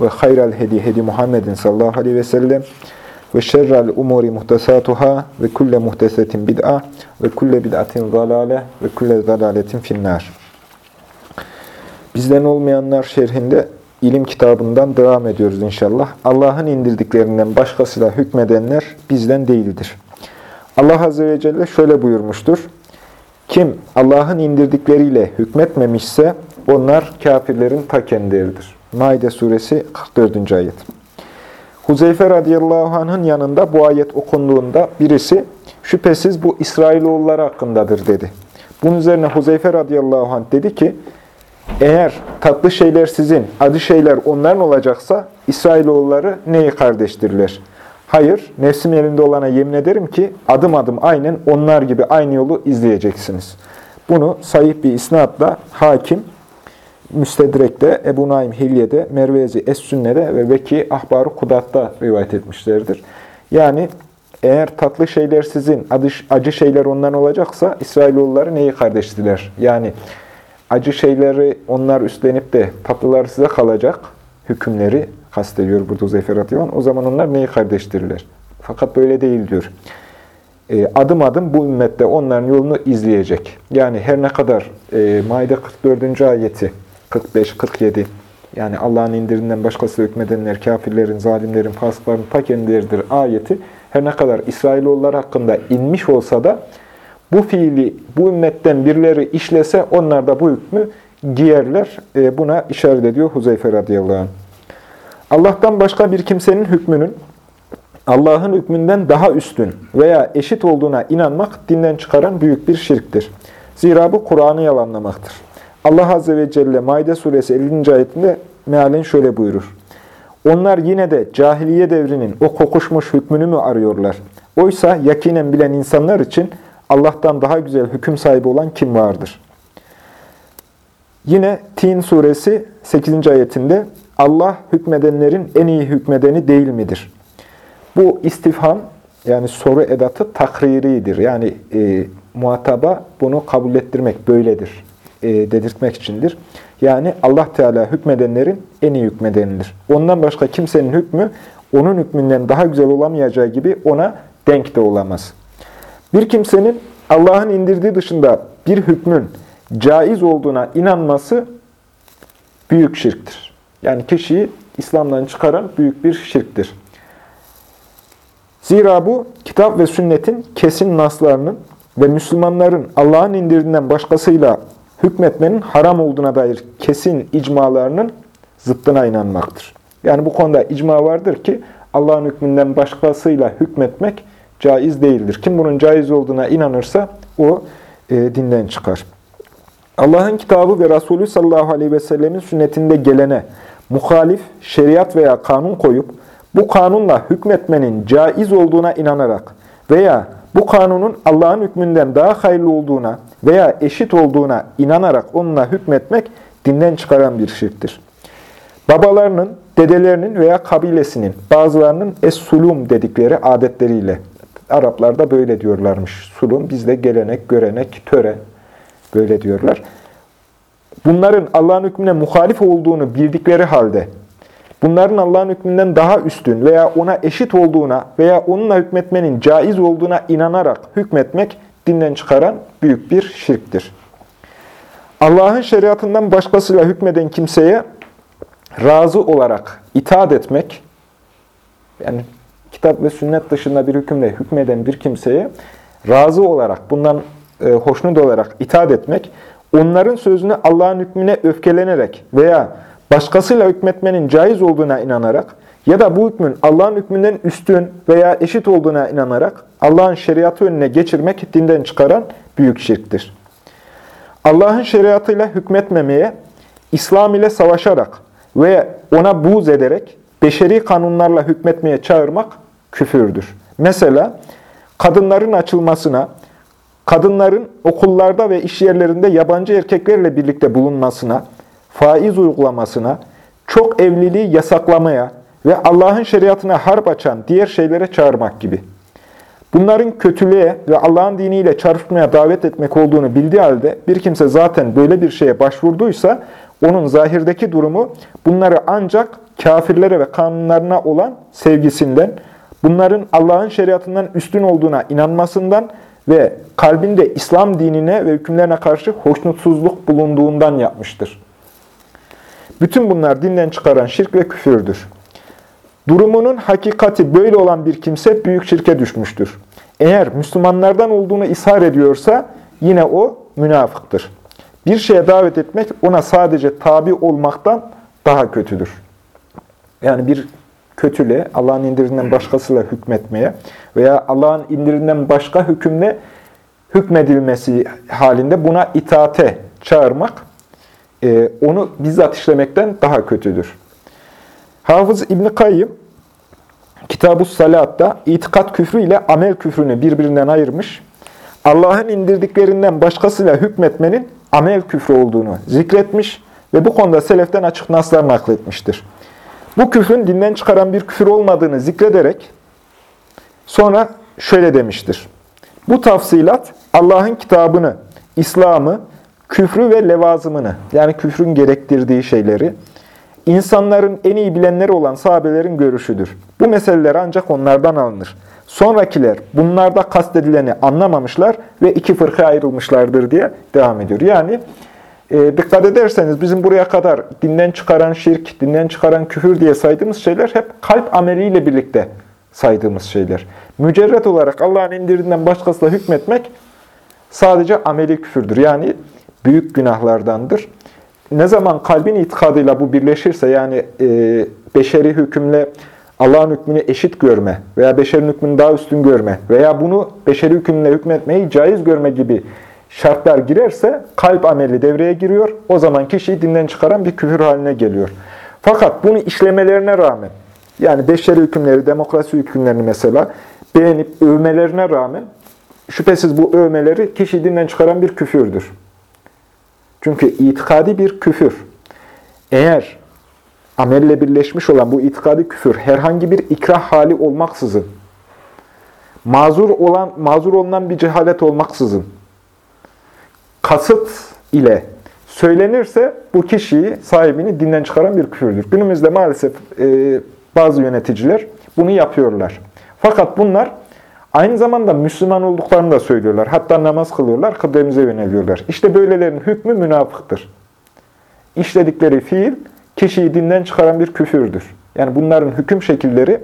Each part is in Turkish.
ve hayral hedi hedi Muhammedin sallallahu aleyhi ve sellem ve şerrel umuri muhtesatuhâ ve kulle muhtesetin bid'a ve kulle bid'atin zalale ve kulle zalaletin finnâr. Bizden olmayanlar şerhinde ilim kitabından devam ediyoruz inşallah. Allah'ın indirdiklerinden başkasıyla hükmedenler bizden değildir. Allah Azze ve Celle şöyle buyurmuştur. Kim Allah'ın indirdikleriyle hükmetmemişse onlar kafirlerin ta kendileridir. Maide suresi 44. ayet. Huzeyfe radıyallahu anh'ın yanında bu ayet okunduğunda birisi şüphesiz bu İsrailoğulları hakkındadır dedi. Bunun üzerine Huzeyfe radıyallahu anh dedi ki eğer tatlı şeyler sizin, acı şeyler onların olacaksa İsrailoğulları neyi kardeştirler? Hayır, nefsim elinde olana yemin ederim ki adım adım aynen onlar gibi aynı yolu izleyeceksiniz. Bunu sahih bir isnatla hakim Müstedrek'te, Ebu Naim Hilye'de, Mervezi Es-Sünne'de ve Veki Ahbar-ı Kudat'ta rivayet etmişlerdir. Yani eğer tatlı şeyler sizin, acı şeyler ondan olacaksa İsrailoğulları neyi kardeştiler? Yani acı şeyleri onlar üstlenip de tatlılar size kalacak hükümleri kastediyor burada Zeyfer Ativan. O zaman onlar neyi kardeştirirler? Fakat böyle değil diyor. E, adım adım bu ümmette onların yolunu izleyecek. Yani her ne kadar e, Maide 44. ayeti 45-47 yani Allah'ın indirinden başkası hükmedenler, kafirlerin, zalimlerin, fasıkların ta kendileridir ayeti her ne kadar İsrailoğullar hakkında inmiş olsa da bu fiili bu ümmetten birileri işlese onlar da bu hükmü giyerler. E, buna işaret ediyor Huzeyfe radıyallahu anh. Allah'tan başka bir kimsenin hükmünün Allah'ın hükmünden daha üstün veya eşit olduğuna inanmak dinden çıkaran büyük bir şirktir. Zira bu Kur'an'ı yalanlamaktır. Allah Azze ve Celle Maide suresi 50. ayetinde mealen şöyle buyurur. Onlar yine de cahiliye devrinin o kokuşmuş hükmünü mü arıyorlar? Oysa yakinen bilen insanlar için Allah'tan daha güzel hüküm sahibi olan kim vardır? Yine Tin suresi 8. ayetinde Allah hükmedenlerin en iyi hükmedeni değil midir? Bu istifham yani soru edatı takriridir. Yani e, muhataba bunu kabul ettirmek böyledir e, dedirtmek içindir. Yani Allah Teala hükmedenlerin en iyi hükmedenidir. Ondan başka kimsenin hükmü onun hükmünden daha güzel olamayacağı gibi ona denk de olamaz. Bir kimsenin Allah'ın indirdiği dışında bir hükmün caiz olduğuna inanması büyük şirktir. Yani kişiyi İslam'dan çıkaran büyük bir şirktir. Zira bu kitap ve sünnetin kesin naslarının ve Müslümanların Allah'ın indirdiğinden başkasıyla hükmetmenin haram olduğuna dair kesin icmalarının zıttına inanmaktır. Yani bu konuda icma vardır ki Allah'ın hükmünden başkasıyla hükmetmek caiz değildir. Kim bunun caiz olduğuna inanırsa o e, dinden çıkar. Allah'ın kitabı ve Resulü sallallahu aleyhi ve sellemin sünnetinde gelene muhalif şeriat veya kanun koyup bu kanunla hükmetmenin caiz olduğuna inanarak veya bu kanunun Allah'ın hükmünden daha hayırlı olduğuna veya eşit olduğuna inanarak onunla hükmetmek dinden çıkaran bir şirktir. Babalarının, dedelerinin veya kabilesinin bazılarının es-sulum dedikleri adetleriyle Araplarda böyle diyorlarmış. Sulum bizde gelenek, görenek, töre böyle diyorlar. Bunların Allah'ın hükmüne muhalif olduğunu bildikleri halde bunların Allah'ın hükmünden daha üstün veya ona eşit olduğuna veya onunla hükmetmenin caiz olduğuna inanarak hükmetmek dinden çıkaran büyük bir şirktir. Allah'ın şeriatından başkasıyla hükmeden kimseye razı olarak itaat etmek, yani kitap ve sünnet dışında bir hükümle hükmeden bir kimseye razı olarak, bundan e, hoşnut olarak itaat etmek, onların sözünü Allah'ın hükmüne öfkelenerek veya başkasıyla hükmetmenin caiz olduğuna inanarak ya da bu hükmün Allah'ın hükmünden üstün veya eşit olduğuna inanarak Allah'ın şeriatı önüne geçirmek dinden çıkaran büyük şirktir. Allah'ın şeriatıyla hükmetmemeye, İslam ile savaşarak ve ona buğz ederek beşeri kanunlarla hükmetmeye çağırmak küfürdür. Mesela kadınların açılmasına, kadınların okullarda ve iş yerlerinde yabancı erkeklerle birlikte bulunmasına, faiz uygulamasına, çok evliliği yasaklamaya ve Allah'ın şeriatına harp açan diğer şeylere çağırmak gibi. Bunların kötülüğe ve Allah'ın diniyle çarpışmaya davet etmek olduğunu bildiği halde bir kimse zaten böyle bir şeye başvurduysa onun zahirdeki durumu bunları ancak kafirlere ve kanunlarına olan sevgisinden, bunların Allah'ın şeriatından üstün olduğuna inanmasından ve kalbinde İslam dinine ve hükümlerine karşı hoşnutsuzluk bulunduğundan yapmıştır. Bütün bunlar dinden çıkaran şirk ve küfürdür. Durumunun hakikati böyle olan bir kimse büyük şirke düşmüştür. Eğer Müslümanlardan olduğunu ishar ediyorsa yine o münafıktır. Bir şeye davet etmek ona sadece tabi olmaktan daha kötüdür. Yani bir kötüle, Allah'ın indirinden başkasıyla hükmetmeye veya Allah'ın indirinden başka hükümle hükmedilmesi halinde buna itaate çağırmak, e, onu bizzat işlemekten daha kötüdür. Hafız İbn-i Kayyım, Kitab-ı Salat'ta itikat küfrü ile amel küfrünü birbirinden ayırmış. Allah'ın indirdiklerinden başkasıyla hükmetmenin amel küfrü olduğunu zikretmiş ve bu konuda seleften açık naslar nakletmiştir. Bu küfrün dinden çıkaran bir küfür olmadığını zikrederek sonra şöyle demiştir. Bu tafsilat Allah'ın kitabını, İslam'ı, küfrü ve levazımını yani küfrün gerektirdiği şeyleri insanların en iyi bilenleri olan sahabelerin görüşüdür. Bu meseleler ancak onlardan alınır. Sonrakiler bunlarda kastedileni anlamamışlar ve iki fırka ayrılmışlardır diye devam ediyor. Yani e, dikkat ederseniz bizim buraya kadar dinden çıkaran şirk, dinden çıkaran küfür diye saydığımız şeyler hep kalp ameliyle birlikte saydığımız şeyler. Mücerret olarak Allah'ın indirinden başkasıyla hükmetmek sadece ameli küfürdür. Yani büyük günahlardandır. Ne zaman kalbin itikadıyla bu birleşirse yani e, beşeri hükümle Allah'ın hükmünü eşit görme veya beşerin hükmünü daha üstün görme veya bunu beşeri hükümle hükmetmeyi caiz görme gibi şartlar girerse kalp ameli devreye giriyor. O zaman kişiyi dinden çıkaran bir küfür haline geliyor. Fakat bunu işlemelerine rağmen, yani beşeri hükümleri, demokrasi hükümlerini mesela beğenip övmelerine rağmen, şüphesiz bu övmeleri kişiyi dinden çıkaran bir küfürdür. Çünkü itikadi bir küfür. Eğer amelle birleşmiş olan bu itikadi küfür herhangi bir ikrah hali olmaksızın, mazur olan mazur olunan bir cehalet olmaksızın, kasıt ile söylenirse bu kişiyi, sahibini dinden çıkaran bir küfürdür. Günümüzde maalesef e, bazı yöneticiler bunu yapıyorlar. Fakat bunlar aynı zamanda Müslüman olduklarını da söylüyorlar. Hatta namaz kılıyorlar, kıblemize yöneliyorlar. İşte böylelerin hükmü münafıktır. İşledikleri fiil kişiyi dinden çıkaran bir küfürdür. Yani bunların hüküm şekilleri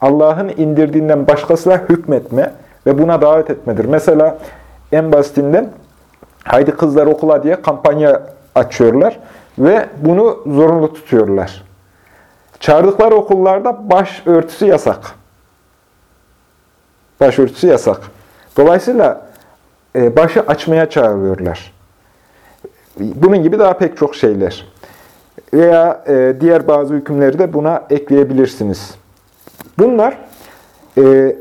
Allah'ın indirdiğinden başkasına hükmetme ve buna davet etmedir. Mesela en basitinden Haydi Kızlar Okula diye kampanya açıyorlar ve bunu zorunlu tutuyorlar. Çağırdıkları okullarda baş örtüsü yasak. Baş örtüsü yasak. Dolayısıyla e, başı açmaya çağırıyorlar. Bunun gibi daha pek çok şeyler. Veya e, diğer bazı hükümleri de buna ekleyebilirsiniz. Bunlar e,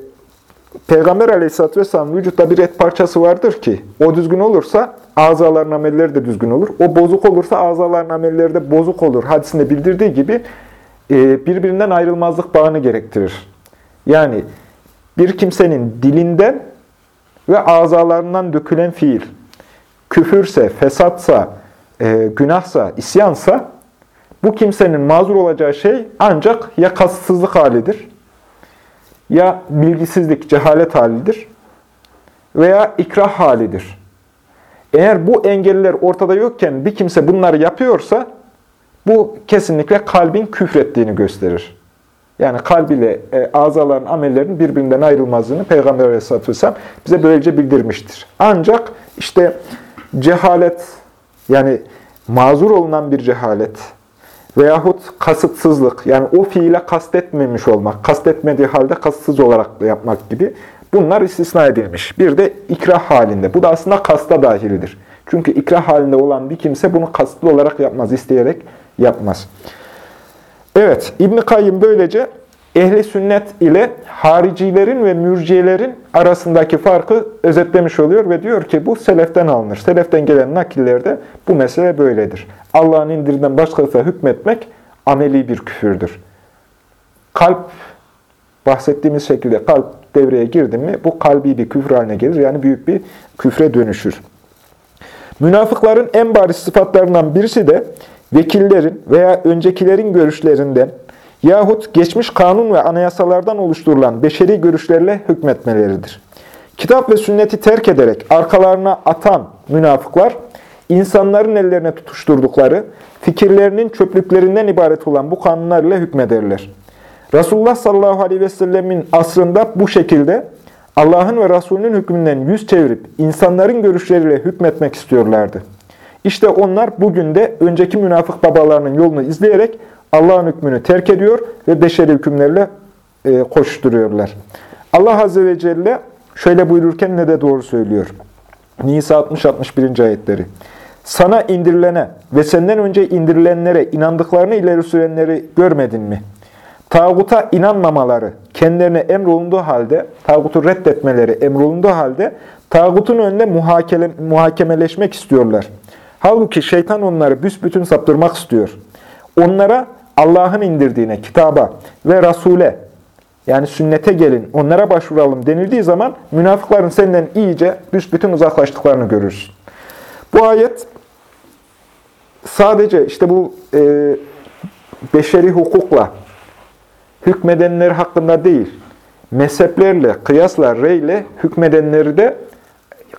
Peygamber aleyhisselatü vesselam vücutta bir et parçası vardır ki o düzgün olursa azaların amelleri de düzgün olur. O bozuk olursa azaların amelleri de bozuk olur. Hadisinde bildirdiği gibi e, birbirinden ayrılmazlık bağını gerektirir. Yani bir kimsenin dilinden ve azalarından dökülen fiil, küfürse, fesatsa, e, günahsa, isyansa bu kimsenin mazur olacağı şey ancak ya kasıtsızlık halidir ya bilgisizlik, cehalet halidir veya ikrah halidir. Eğer bu engeller ortada yokken bir kimse bunları yapıyorsa bu kesinlikle kalbin küfrettiğini gösterir. Yani kalb ile e, azaların amellerinin birbirinden ayrılmazlığını Peygamber Aleyhisselatü Vesselam bize böylece bildirmiştir. Ancak işte cehalet yani mazur olunan bir cehalet veyahut kasıtsızlık yani o fiile kastetmemiş olmak, kastetmediği halde kasıtsız olarak yapmak gibi bunlar istisna edilmiş. Bir de ikrah halinde. Bu da aslında kasta dahilidir. Çünkü ikrah halinde olan bir kimse bunu kasıtlı olarak yapmaz, isteyerek yapmaz. Evet, İbn Kayyım böylece ehli sünnet ile haricilerin ve mürciyelerin arasındaki farkı özetlemiş oluyor ve diyor ki bu seleften alınır. Seleften gelen nakillerde bu mesele böyledir. Allah'ın indirinden başkasına hükmetmek ameli bir küfürdür. Kalp, bahsettiğimiz şekilde kalp devreye girdi mi bu kalbi bir küfür haline gelir. Yani büyük bir küfre dönüşür. Münafıkların en bariz sıfatlarından birisi de vekillerin veya öncekilerin görüşlerinden yahut geçmiş kanun ve anayasalardan oluşturulan beşeri görüşlerle hükmetmeleridir. Kitap ve sünneti terk ederek arkalarına atan münafıklar, insanların ellerine tutuşturdukları, fikirlerinin çöplüklerinden ibaret olan bu kanunlarla hükmederler. Resulullah sallallahu aleyhi ve sellemin asrında bu şekilde Allah'ın ve Resulünün hükmünden yüz çevirip insanların görüşleriyle hükmetmek istiyorlardı. İşte onlar bugün de önceki münafık babalarının yolunu izleyerek Allah'ın hükmünü terk ediyor ve beşeri hükümlerle e, koşturuyorlar. Allah Azze ve Celle şöyle buyururken ne de doğru söylüyor. Nisa 60-61. ayetleri. Sana indirilene ve senden önce indirilenlere inandıklarını ileri sürenleri görmedin mi? Tağuta inanmamaları, kendilerine emrolunduğu halde, tağutu reddetmeleri emrolunduğu halde, tağutun önünde muhakeme, muhakemeleşmek istiyorlar. Halbuki şeytan onları büsbütün saptırmak istiyor. Onlara Allah'ın indirdiğine, kitaba ve Rasule, yani sünnete gelin, onlara başvuralım denildiği zaman münafıkların senden iyice büsbütün uzaklaştıklarını görürsün. Bu ayet sadece işte bu e, beşeri hukukla hükmedenler hakkında değil, mezheplerle, kıyasla, reyle hükmedenleri de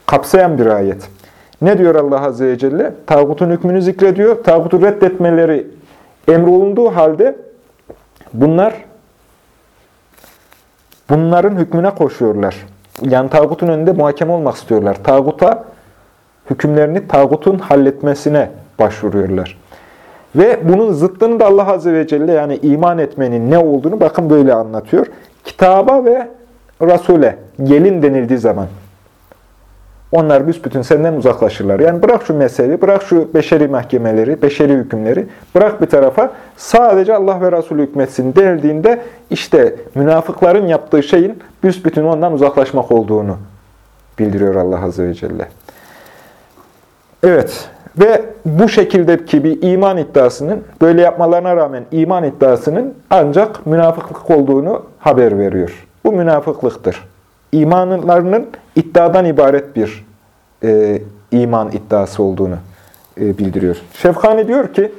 kapsayan bir ayet. Ne diyor Allah Azze ve Celle? Tağutun hükmünü zikrediyor. Tağutu reddetmeleri emrolunduğu halde bunlar bunların hükmüne koşuyorlar. Yani tağutun önünde muhakeme olmak istiyorlar. Tağuta hükümlerini tağutun halletmesine başvuruyorlar. Ve bunun zıttını da Allah Azze ve Celle yani iman etmenin ne olduğunu bakın böyle anlatıyor. Kitaba ve Resul'e gelin denildiği zaman onlar büsbütün senden uzaklaşırlar. Yani bırak şu meseleyi, bırak şu beşeri mahkemeleri, beşeri hükümleri, bırak bir tarafa sadece Allah ve Resulü hükmetsin denildiğinde işte münafıkların yaptığı şeyin büsbütün ondan uzaklaşmak olduğunu bildiriyor Allah Azze ve Celle. Evet, ve bu şekildeki bir iman iddiasının, böyle yapmalarına rağmen iman iddiasının ancak münafıklık olduğunu haber veriyor. Bu münafıklıktır. İmanlarının iddiadan ibaret bir e, iman iddiası olduğunu e, bildiriyor. Şefkani diyor ki,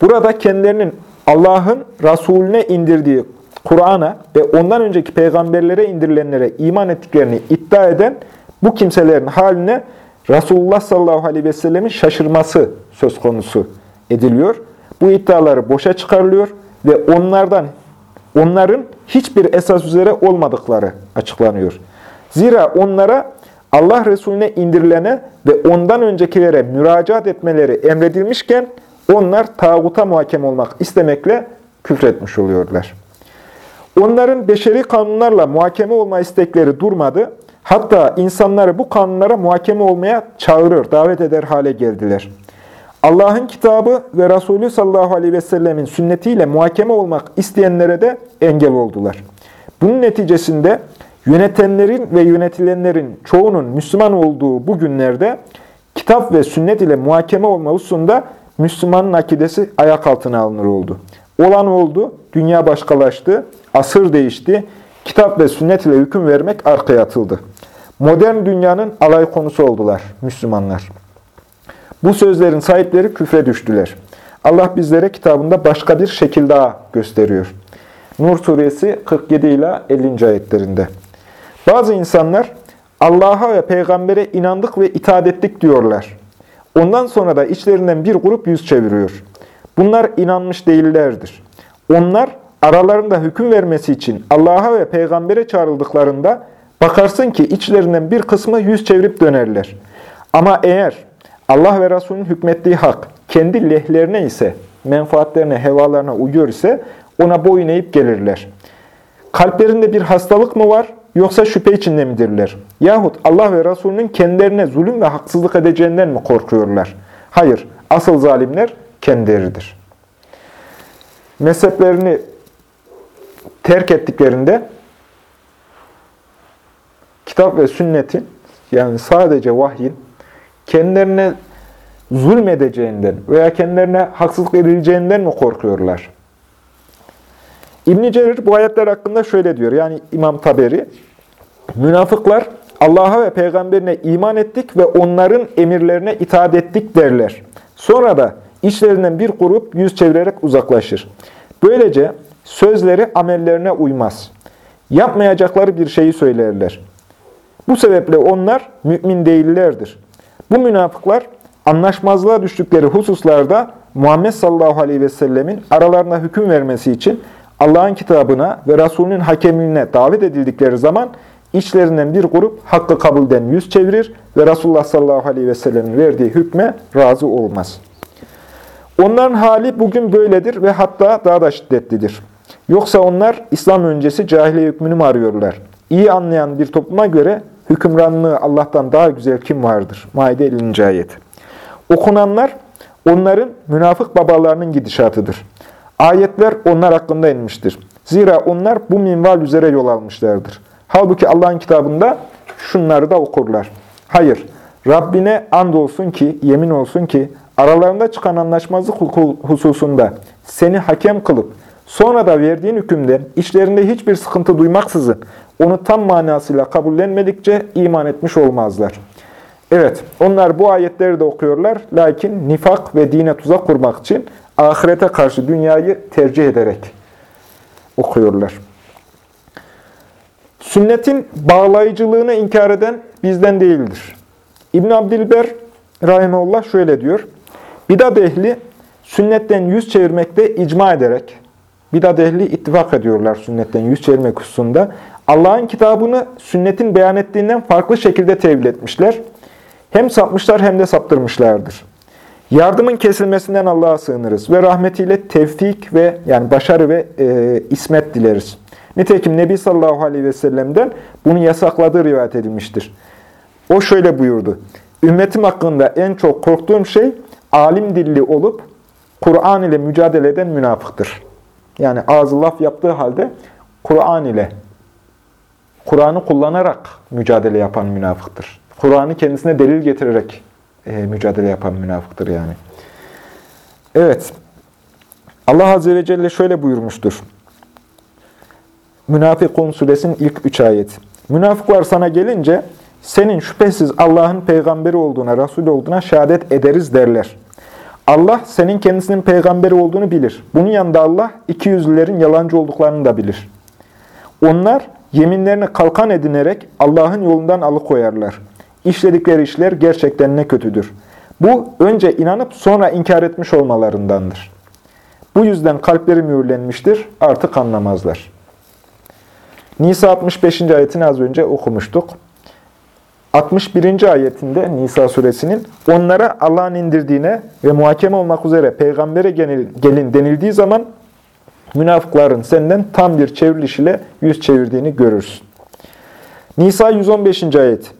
burada kendilerinin Allah'ın Resulüne indirdiği Kur'an'a ve ondan önceki peygamberlere indirilenlere iman ettiklerini iddia eden bu kimselerin haline Resulullah sallallahu aleyhi ve sellemin şaşırması söz konusu ediliyor. Bu iddiaları boşa çıkarılıyor ve onlardan onların hiçbir esas üzere olmadıkları açıklanıyor. Zira onlara Allah Resulüne indirilene ve ondan öncekilere müracaat etmeleri emredilmişken onlar tağuta muhakem olmak istemekle küfretmiş oluyorlar. Onların beşeri kanunlarla muhakeme olma istekleri durmadı. Hatta insanları bu kanunlara muhakeme olmaya çağırır, davet eder hale geldiler. Allah'ın kitabı ve Resulü sallallahu aleyhi ve sellemin sünnetiyle muhakeme olmak isteyenlere de engel oldular. Bunun neticesinde yönetenlerin ve yönetilenlerin çoğunun Müslüman olduğu bu günlerde kitap ve sünnet ile muhakeme olma hususunda Müslümanın akidesi ayak altına alınır oldu. Olan oldu, dünya başkalaştı, asır değişti, kitap ve sünnet ile hüküm vermek arkaya atıldı. Modern dünyanın alay konusu oldular Müslümanlar. Bu sözlerin sahipleri küfre düştüler. Allah bizlere kitabında başka bir şekil daha gösteriyor. Nur suresi 47 ile 50. ayetlerinde. Bazı insanlar Allah'a ve peygambere inandık ve itaat ettik diyorlar. Ondan sonra da içlerinden bir grup yüz çeviriyor. Bunlar inanmış değillerdir. Onlar aralarında hüküm vermesi için Allah'a ve peygambere çağrıldıklarında bakarsın ki içlerinden bir kısmı yüz çevirip dönerler. Ama eğer Allah ve Resulünün hükmettiği hak kendi lehlerine ise, menfaatlerine, hevalarına uyuyor ise ona boyun eğip gelirler. Kalplerinde bir hastalık mı var yoksa şüphe içinde midirler? Yahut Allah ve Resulünün kendilerine zulüm ve haksızlık edeceğinden mi korkuyorlar? Hayır, asıl zalimler kendileridir. mezheplerini terk ettiklerinde kitap ve sünnetin yani sadece vahyin kendilerine zulmedeceğinden veya kendilerine haksızlık edileceğinden mi korkuyorlar? İbn-i bu ayetler hakkında şöyle diyor. Yani İmam Taberi, münafıklar Allah'a ve peygamberine iman ettik ve onların emirlerine itaat ettik derler. Sonra da içlerinden bir grup yüz çevirerek uzaklaşır. Böylece sözleri amellerine uymaz. Yapmayacakları bir şeyi söylerler. Bu sebeple onlar mümin değillerdir. Bu münafıklar anlaşmazlığa düştükleri hususlarda Muhammed sallallahu aleyhi ve sellemin aralarına hüküm vermesi için Allah'ın kitabına ve Resulünün hakemliğine davet edildikleri zaman içlerinden bir grup hakkı kabulden yüz çevirir ve Resulullah sallallahu aleyhi ve sellemin verdiği hükme razı olmaz. Onların hali bugün böyledir ve hatta daha da şiddetlidir. Yoksa onlar İslam öncesi cahiliye hükmünü mü arıyorlar? İyi anlayan bir topluma göre hükümranlığı Allah'tan daha güzel kim vardır? Maide 50. ayet. Okunanlar onların münafık babalarının gidişatıdır. Ayetler onlar hakkında inmiştir. Zira onlar bu minval üzere yol almışlardır. Halbuki Allah'ın kitabında şunları da okurlar. Hayır, Rabbine and olsun ki, yemin olsun ki, aralarında çıkan anlaşmazlık hususunda seni hakem kılıp, sonra da verdiğin hükümden işlerinde hiçbir sıkıntı duymaksızın, onu tam manasıyla kabullenmedikçe iman etmiş olmazlar. Evet, onlar bu ayetleri de okuyorlar. Lakin nifak ve dine tuzak kurmak için ahirete karşı dünyayı tercih ederek okuyorlar. Sünnetin bağlayıcılığını inkar eden bizden değildir. İbn Abdilber Rahimullah şöyle diyor. Bidat ehli sünnetten yüz çevirmekte icma ederek, bidat ehli ittifak ediyorlar sünnetten yüz çevirmek hususunda. Allah'ın kitabını sünnetin beyan ettiğinden farklı şekilde tevil etmişler. Hem sapmışlar hem de saptırmışlardır. Yardımın kesilmesinden Allah'a sığınırız ve rahmetiyle tevfik ve yani başarı ve e, ismet dileriz. Nitekim Nebi sallallahu aleyhi ve sellem'den bunu yasakladığı rivayet edilmiştir. O şöyle buyurdu. Ümmetim hakkında en çok korktuğum şey alim dilli olup Kur'an ile mücadele eden münafıktır. Yani ağzı laf yaptığı halde Kur'an ile Kur'an'ı kullanarak mücadele yapan münafıktır. Kur'an'ı kendisine delil getirerek e, mücadele yapan münafıktır yani. Evet. Allah Azze ve Celle şöyle buyurmuştur. Münafıkun suresinin ilk üç ayeti. Münafıklar sana gelince senin şüphesiz Allah'ın peygamberi olduğuna, Resul olduğuna şehadet ederiz derler. Allah senin kendisinin peygamberi olduğunu bilir. Bunun yanında Allah iki yüzlülerin yalancı olduklarını da bilir. Onlar yeminlerini kalkan edinerek Allah'ın yolundan alıkoyarlar. İşledikleri işler gerçekten ne kötüdür. Bu önce inanıp sonra inkar etmiş olmalarındandır. Bu yüzden kalpleri mühürlenmiştir, artık anlamazlar. Nisa 65. ayetini az önce okumuştuk. 61. ayetinde Nisa suresinin onlara Allah'ın indirdiğine ve muhakeme olmak üzere peygambere gelin denildiği zaman münafıkların senden tam bir çevriliş ile yüz çevirdiğini görürsün. Nisa 115. ayet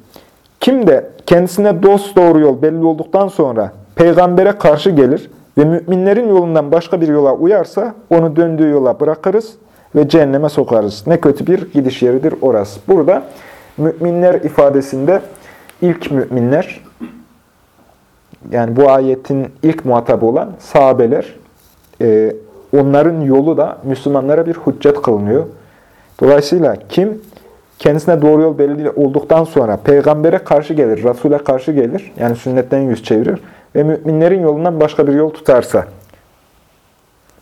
Kim de kendisine dost doğru yol belli olduktan sonra peygambere karşı gelir ve müminlerin yolundan başka bir yola uyarsa onu döndüğü yola bırakırız ve cehenneme sokarız. Ne kötü bir gidiş yeridir orası. Burada müminler ifadesinde ilk müminler, yani bu ayetin ilk muhatabı olan sahabeler, e, onların yolu da Müslümanlara bir hüccet kılınıyor. Dolayısıyla kim kendisine doğru yol belli olduktan sonra peygambere karşı gelir, Resul'e karşı gelir, yani sünnetten yüz çevirir ve müminlerin yolundan başka bir yol tutarsa,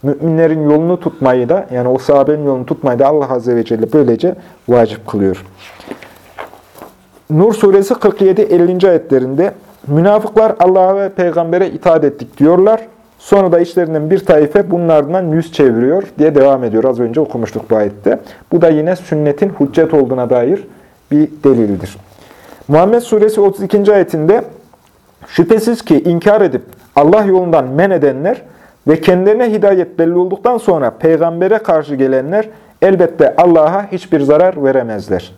müminlerin yolunu tutmayı da, yani o sahabenin yolunu tutmayı da Allah Azze ve Celle böylece vacip kılıyor. Nur suresi 47-50. ayetlerinde münafıklar Allah'a ve peygambere itaat ettik diyorlar. Sonra da işlerinden bir taife bunlardan yüz çeviriyor diye devam ediyor. Az önce okumuştuk bu ayette. Bu da yine sünnetin hüccet olduğuna dair bir delildir. Muhammed suresi 32. ayetinde şüphesiz ki inkar edip Allah yolundan men edenler ve kendilerine hidayet belli olduktan sonra peygambere karşı gelenler elbette Allah'a hiçbir zarar veremezler.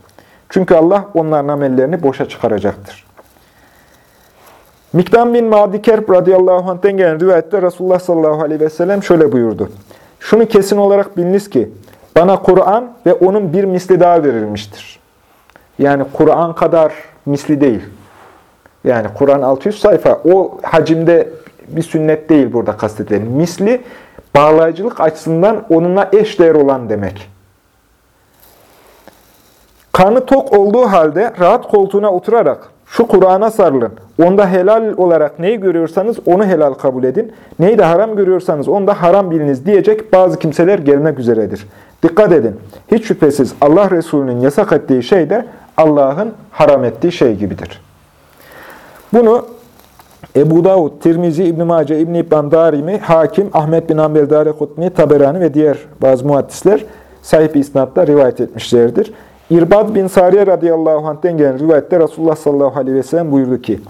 Çünkü Allah onların amellerini boşa çıkaracaktır. Miktam bin Madi Kerb radıyallahu anh'ten gelen rivayette Resulullah sallallahu aleyhi ve sellem şöyle buyurdu. Şunu kesin olarak biliniz ki, bana Kur'an ve onun bir misli daha verilmiştir. Yani Kur'an kadar misli değil. Yani Kur'an 600 sayfa, o hacimde bir sünnet değil burada kastedilen. Misli, bağlayıcılık açısından onunla eş değer olan demek. Karnı tok olduğu halde rahat koltuğuna oturarak şu Kur'an'a sarılın. Onda helal olarak neyi görüyorsanız onu helal kabul edin. Neyi de haram görüyorsanız onu da haram biliniz diyecek bazı kimseler gelmek üzeredir. Dikkat edin. Hiç şüphesiz Allah Resulü'nün yasak ettiği şey de Allah'ın haram ettiği şey gibidir. Bunu Ebu Davud, Tirmizi, İbn-i Mace, İbn-i İbban, Darimi, Hakim, Ahmet bin Ambel, Darekutni, Taberani ve diğer bazı muhaddisler sahip isnatla rivayet etmişlerdir. İrbad bin Sariye radıyallahu anh'ten gelen rivayette Resulullah sallallahu aleyhi ve sellem buyurdu ki,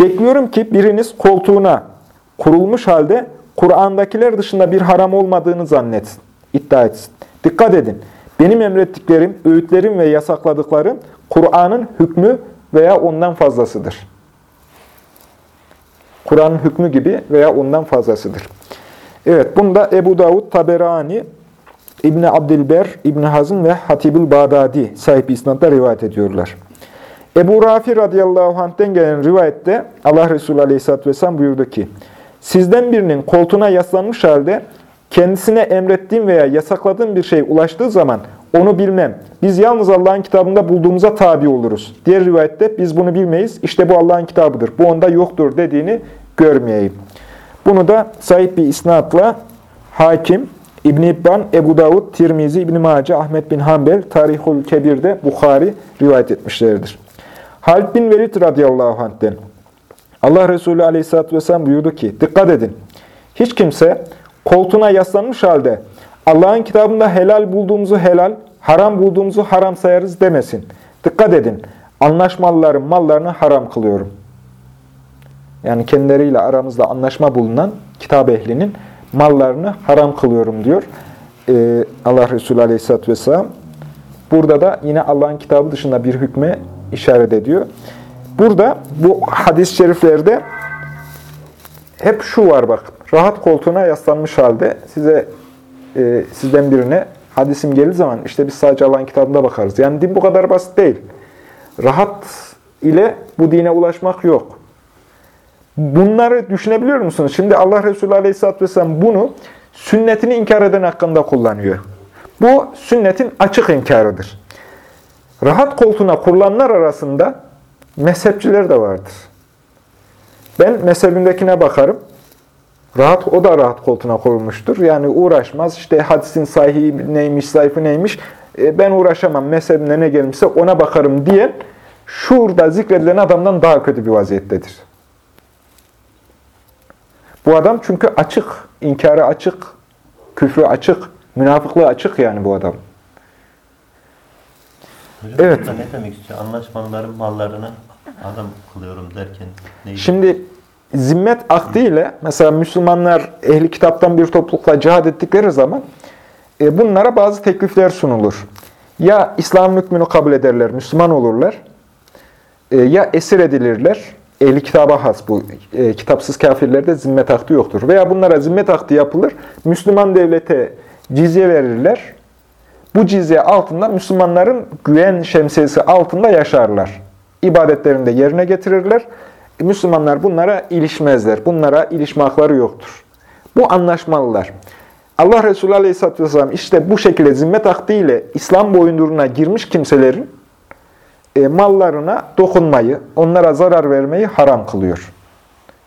Bekliyorum ki biriniz koltuğuna kurulmuş halde Kur'an'dakiler dışında bir haram olmadığını zannetsin, iddia etsin. Dikkat edin, benim emrettiklerim, öğütlerim ve yasakladıklarım Kur'an'ın hükmü veya ondan fazlasıdır. Kur'an'ın hükmü gibi veya ondan fazlasıdır. Evet, bunda Ebu Davud, Taberani, İbni Abdilber, İbni Hazm ve Hatibül Bağdadi sahip isnatla rivayet ediyorlar. Ebu Rafi radıyallahu anh'ten gelen rivayette Allah Resulü aleyhisselatü vesselam buyurdu ki, Sizden birinin koltuğuna yaslanmış halde kendisine emrettiğim veya yasakladığım bir şey ulaştığı zaman onu bilmem. Biz yalnız Allah'ın kitabında bulduğumuza tabi oluruz. Diğer rivayette biz bunu bilmeyiz. İşte bu Allah'ın kitabıdır. Bu onda yoktur dediğini görmeyeyim. Bunu da sahip bir isnatla Hakim, İbn İbban, Ebu Davud, Tirmizi, İbn Mace, Ahmet bin Hanbel, Tarihul Kebir'de Bukhari rivayet etmişlerdir. Halid bin Velid radıyallahu anh'den Allah Resulü aleyhissalatü vesselam buyurdu ki, dikkat edin, hiç kimse koltuğuna yaslanmış halde Allah'ın kitabında helal bulduğumuzu helal, haram bulduğumuzu haram sayarız demesin. Dikkat edin, anlaşmalıların mallarını haram kılıyorum. Yani kendileriyle aramızda anlaşma bulunan kitap ehlinin mallarını haram kılıyorum diyor ee, Allah Resulü Aleyhisselatü Vesselam. Burada da yine Allah'ın kitabı dışında bir hükme işaret ediyor. Burada bu hadis-i şeriflerde hep şu var bak. Rahat koltuğuna yaslanmış halde size e, sizden birine hadisim geldiği zaman işte biz sadece Allah'ın kitabında bakarız. Yani din bu kadar basit değil. Rahat ile bu dine ulaşmak yok. Bunları düşünebiliyor musunuz? Şimdi Allah Resulü Aleyhisselatü Vesselam bunu sünnetini inkar eden hakkında kullanıyor. Bu sünnetin açık inkarıdır. Rahat koltuğuna kurulanlar arasında mezhepçiler de vardır. Ben mezhebimdekine bakarım. Rahat, o da rahat koltuğuna kurulmuştur. Yani uğraşmaz. İşte hadisin sahihi neymiş, zayıfı neymiş. E, ben uğraşamam. Mezhebimde ne gelmişse ona bakarım diye şurada zikredilen adamdan daha kötü bir vaziyettedir. Bu adam çünkü açık, inkarı açık, küfrü açık, münafıklığı açık yani bu adam. Hocam Evet. ne demek istiyor? Anlaşmalıların mallarını adam kılıyorum derken neydi? Şimdi zimmet akdı ile mesela Müslümanlar ehli kitaptan bir toplulukla cihad ettikleri zaman e, bunlara bazı teklifler sunulur. Ya İslam hükmünü kabul ederler, Müslüman olurlar. e, ya esir edilirler. Ehli kitaba has bu. E, kitapsız kafirlerde zimmet akdı yoktur. Veya bunlara zimmet akdı yapılır. Müslüman devlete cizye verirler. Bu cizye altında Müslümanların güven şemsiyesi altında yaşarlar. İbadetlerini de yerine getirirler. Müslümanlar bunlara ilişmezler. Bunlara ilişme hakları yoktur. Bu anlaşmalılar. Allah Resulü Aleyhisselatü Vesselam işte bu şekilde zimmet akdı ile İslam boyunduruna girmiş kimselerin e, mallarına dokunmayı, onlara zarar vermeyi haram kılıyor.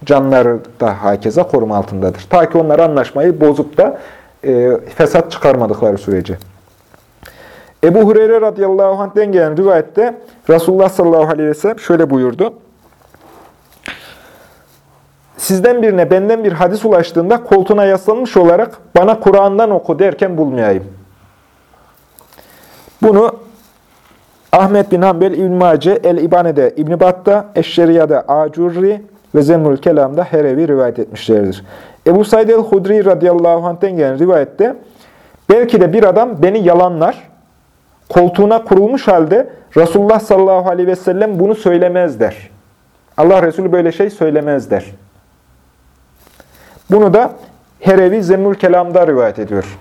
Canları da hakeza koruma altındadır. Ta ki onlar anlaşmayı bozup da e, fesat çıkarmadıkları sürece. Ebu Hureyre radıyallahu anh'den gelen rivayette Resulullah sallallahu aleyhi ve sellem şöyle buyurdu. Sizden birine benden bir hadis ulaştığında koltuğuna yaslanmış olarak bana Kur'an'dan oku derken bulmayayım. Bunu Ahmet bin Hanbel İbn Mace El-İbane'de İbn Battah, Eşşeriya'da Acurri ve Zemmül Kelam'da Herevi rivayet etmişlerdir. Ebu Said el-Hudri radıyallahu anh'ten gelen rivayette belki de bir adam beni yalanlar, koltuğuna kurulmuş halde Resulullah sallallahu aleyhi ve sellem bunu söylemez der. Allah Resulü böyle şey söylemez der. Bunu da Herevi Zemmül Kelam'da rivayet ediyor.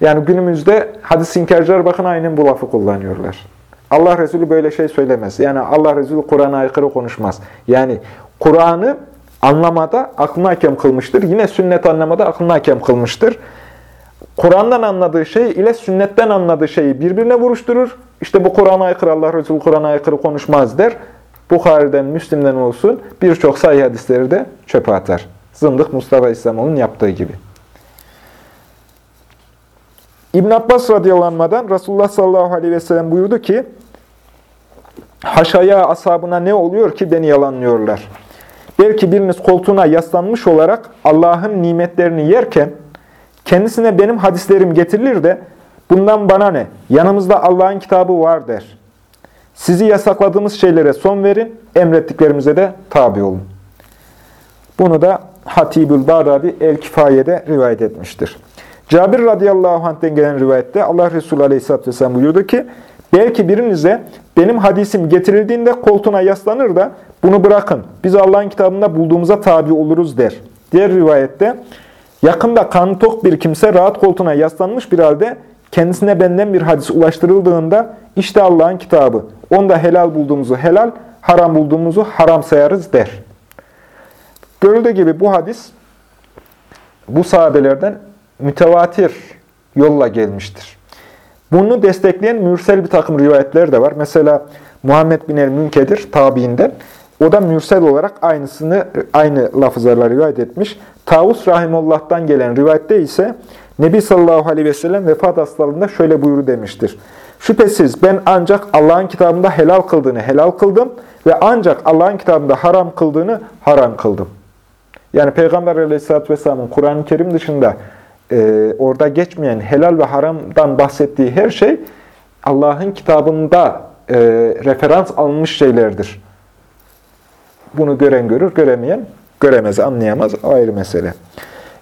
Yani günümüzde hadis inkarcılar bakın aynen bu lafı kullanıyorlar. Allah Resulü böyle şey söylemez. Yani Allah Resulü Kur'an'a aykırı konuşmaz. Yani Kur'an'ı anlamada aklına hakem kılmıştır. Yine sünnet anlamada aklına hakem kılmıştır. Kur'an'dan anladığı şey ile sünnetten anladığı şeyi birbirine vuruşturur. İşte bu Kur'an'a aykırı, Allah Resulü Kur'an'a aykırı konuşmaz der. Bukhari'den, Müslim'den olsun birçok sahih hadisleri de çöpe atar. Zındık Mustafa İslamoğlu'nun yaptığı gibi. İbn Abbas radıyallahu anh'dan Resulullah sallallahu aleyhi ve sellem buyurdu ki, Haşaya ashabına ne oluyor ki beni yalanlıyorlar? Belki biriniz koltuğuna yaslanmış olarak Allah'ın nimetlerini yerken, kendisine benim hadislerim getirilir de, bundan bana ne? Yanımızda Allah'ın kitabı var der. Sizi yasakladığımız şeylere son verin, emrettiklerimize de tabi olun. Bunu da Hatibül Bağdadi El-Kifaye'de rivayet etmiştir. Cabir radıyallahu anh'ten gelen rivayette Allah Resulü aleyhisselatü vesselam buyurdu ki, belki birinize benim hadisim getirildiğinde koltuğuna yaslanır da bunu bırakın, biz Allah'ın kitabında bulduğumuza tabi oluruz der. Diğer rivayette, yakında karnı tok bir kimse rahat koltuğuna yaslanmış bir halde kendisine benden bir hadis ulaştırıldığında işte Allah'ın kitabı, onda helal bulduğumuzu helal, haram bulduğumuzu haram sayarız der. Görüldüğü gibi bu hadis bu sahabelerden mütevatir yolla gelmiştir. Bunu destekleyen mürsel bir takım rivayetler de var. Mesela Muhammed bin el-Münkedir tabiinden. O da mürsel olarak aynısını aynı lafızlarla rivayet etmiş. Tavus Rahimullah'tan gelen rivayette ise Nebi sallallahu aleyhi ve sellem vefat hastalığında şöyle buyuru demiştir. Şüphesiz ben ancak Allah'ın kitabında helal kıldığını helal kıldım ve ancak Allah'ın kitabında haram kıldığını haram kıldım. Yani Peygamber aleyhisselatü vesselamın Kur'an-ı Kerim dışında e, orada geçmeyen helal ve haramdan bahsettiği her şey Allah'ın kitabında e, referans alınmış şeylerdir. Bunu gören görür, göremeyen göremez, anlayamaz. Ayrı mesele.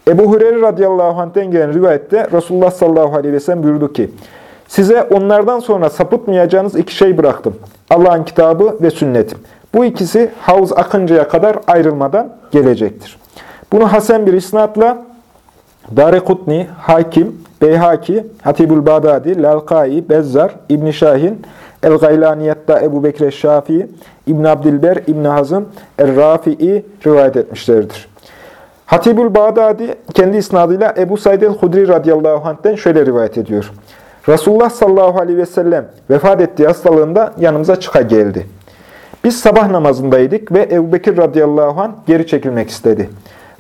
Ebu Hureyre radıyallahu anh'ten gelen rivayette Resulullah sallallahu aleyhi ve sellem buyurdu ki, Size onlardan sonra sapıtmayacağınız iki şey bıraktım. Allah'ın kitabı ve sünnetim. Bu ikisi havuz akıncaya kadar ayrılmadan gelecektir. Bunu Hasan bir isnatla Darekutni, Hakim, Beyhaki, Hatibül Bağdadi, Lalkai, Bezzar, İbn Şahin, El-Gaylaniyet'te Ebu Bekir Şafii, İbn Abdilber, İbn Hazım, Er-Rafi'i rivayet etmişlerdir. Hatibül Bağdadi kendi isnadıyla Ebu Said el-Hudri radıyallahu anh'ten şöyle rivayet ediyor. Resulullah sallallahu aleyhi ve sellem vefat ettiği hastalığında yanımıza çıka geldi. Biz sabah namazındaydık ve Ebu Bekir radıyallahu anh geri çekilmek istedi.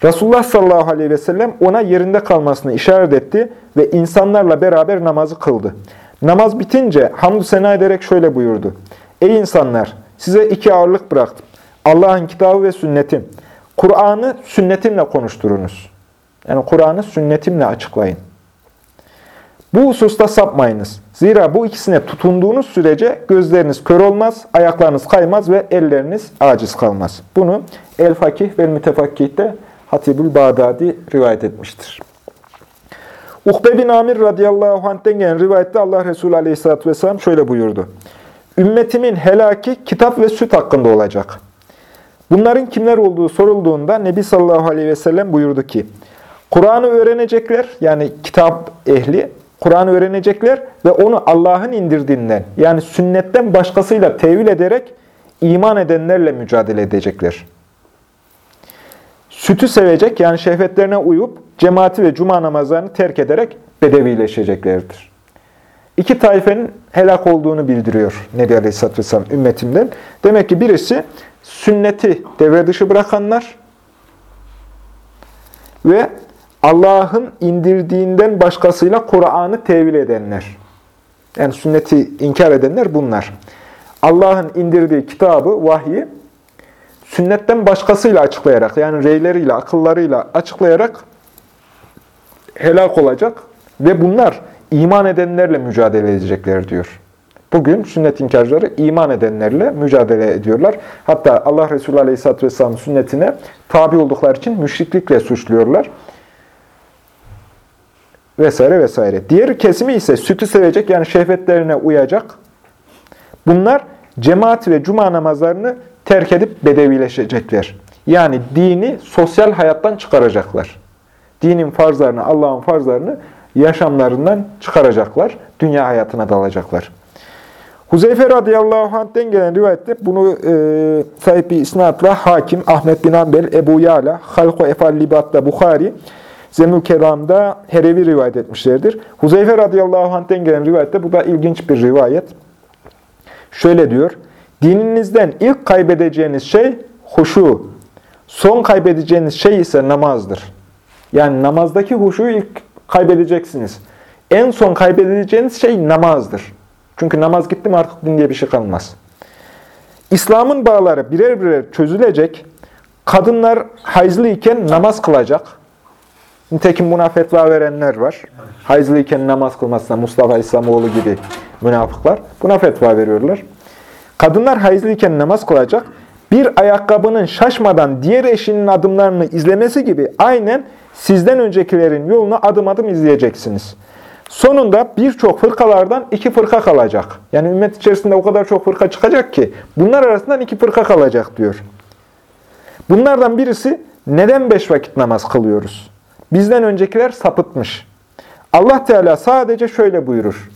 Resulullah sallallahu aleyhi ve sellem ona yerinde kalmasını işaret etti ve insanlarla beraber namazı kıldı. Namaz bitince hamdü sena ederek şöyle buyurdu. Ey insanlar! Size iki ağırlık bıraktım. Allah'ın kitabı ve sünnetim. Kur'an'ı sünnetimle konuşturunuz. Yani Kur'an'ı sünnetimle açıklayın. Bu hususta sapmayınız. Zira bu ikisine tutunduğunuz sürece gözleriniz kör olmaz, ayaklarınız kaymaz ve elleriniz aciz kalmaz. Bunu El-Fakih ve Mütefakkih'te Hatibül Bağdadi rivayet etmiştir. Ukbe bin Amir radıyallahu anh'ten gelen rivayette Allah Resulü aleyhisselatü vesselam şöyle buyurdu. Ümmetimin helaki kitap ve süt hakkında olacak. Bunların kimler olduğu sorulduğunda Nebi sallallahu aleyhi ve sellem buyurdu ki, Kur'an'ı öğrenecekler, yani kitap ehli, Kur'an'ı öğrenecekler ve onu Allah'ın indirdiğinden, yani sünnetten başkasıyla tevil ederek iman edenlerle mücadele edecekler. Sütü sevecek, yani şehvetlerine uyup, cemaati ve cuma namazlarını terk ederek bedevileşeceklerdir. İki taifenin helak olduğunu bildiriyor Nebi Aleyhisselatü Vesselam ümmetimden. Demek ki birisi sünneti devre dışı bırakanlar ve Allah'ın indirdiğinden başkasıyla Kur'an'ı tevil edenler. Yani sünneti inkar edenler bunlar. Allah'ın indirdiği kitabı, vahyi, sünnetten başkasıyla açıklayarak, yani reyleriyle, akıllarıyla açıklayarak helak olacak ve bunlar iman edenlerle mücadele edecekler diyor. Bugün sünnet inkarcıları iman edenlerle mücadele ediyorlar. Hatta Allah Resulü Aleyhisselatü Vesselam sünnetine tabi oldukları için müşriklikle suçluyorlar. Vesaire vesaire. Diğer kesimi ise sütü sevecek yani şehvetlerine uyacak. Bunlar cemaat ve cuma namazlarını terk edip bedevileşecekler. Yani dini sosyal hayattan çıkaracaklar. Dinin farzlarını, Allah'ın farzlarını yaşamlarından çıkaracaklar. Dünya hayatına dalacaklar. Huzeyfe radıyallahu anh'ten gelen rivayette bunu e, sahip bir isnatla Hakim, Ahmet bin Ambel, Ebu Yala, Halko Efal Libat'ta Bukhari, Zemül Keram'da Herevi rivayet etmişlerdir. Huzeyfe radıyallahu anh'ten gelen rivayette bu da ilginç bir rivayet. Şöyle diyor, dininizden ilk kaybedeceğiniz şey huşu, son kaybedeceğiniz şey ise namazdır. Yani namazdaki huşuyu ilk kaybedeceksiniz. En son kaybedeceğiniz şey namazdır. Çünkü namaz gitti mi artık din diye bir şey kalmaz. İslam'ın bağları birer birer çözülecek. Kadınlar hayızlı iken namaz kılacak. Nitekim buna fetva verenler var. Hayızlı iken namaz kılmasına Mustafa İslamoğlu gibi münafıklar buna fetva veriyorlar. Kadınlar hayızlı iken namaz kılacak. Bir ayakkabının şaşmadan diğer eşinin adımlarını izlemesi gibi aynen sizden öncekilerin yolunu adım adım izleyeceksiniz. Sonunda birçok fırkalardan iki fırka kalacak. Yani ümmet içerisinde o kadar çok fırka çıkacak ki bunlar arasından iki fırka kalacak diyor. Bunlardan birisi neden beş vakit namaz kılıyoruz? Bizden öncekiler sapıtmış. Allah Teala sadece şöyle buyurur.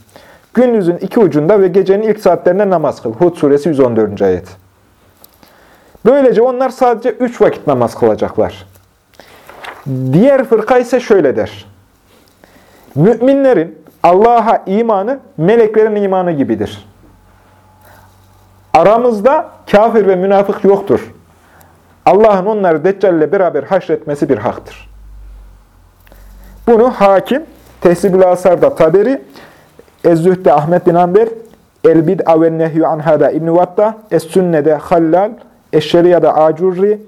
Gündüzün iki ucunda ve gecenin ilk saatlerinde namaz kıl. Hud suresi 114. ayet. Böylece onlar sadece üç vakit namaz kılacaklar. Diğer fırka ise şöyle der. Müminlerin Allah'a imanı meleklerin imanı gibidir. Aramızda kafir ve münafık yoktur. Allah'ın onları Deccal ile beraber haşretmesi bir haktır. Bunu hakim, Tehsibül Asar'da Taberi, Ez-Zühd'de Ahmet bin Amber, El-Bid'a ve Nehyü Anha'da İbn-i Vatta, Es-Sünne'de Hallal, Eşşeriya'da Acurri,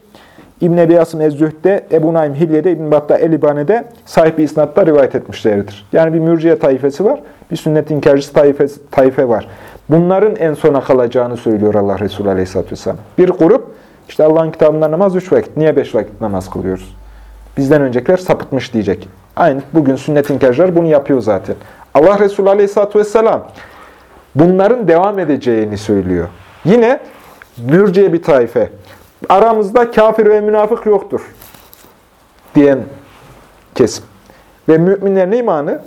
İbn-i Ebi Asım Ez-Zühd'de, Ebu Naim Hilye'de, İbn-i Battah El-İbane'de sahip bir isnatta rivayet etmişlerdir. Yani bir mürciye taifesi var, bir sünnet inkarcısı taifesi, taife var. Bunların en sona kalacağını söylüyor Allah Resulü Aleyhisselatü Vesselam. Bir grup, işte Allah'ın kitabında namaz üç vakit, niye beş vakit namaz kılıyoruz? Bizden öncekiler sapıtmış diyecek. Aynı bugün sünnet inkarcılar bunu yapıyor zaten. Allah Resulü Aleyhisselatü Vesselam bunların devam edeceğini söylüyor. Yine mürciye bir taife. Aramızda kafir ve münafık yoktur diyen kesim. Ve müminlerin imanı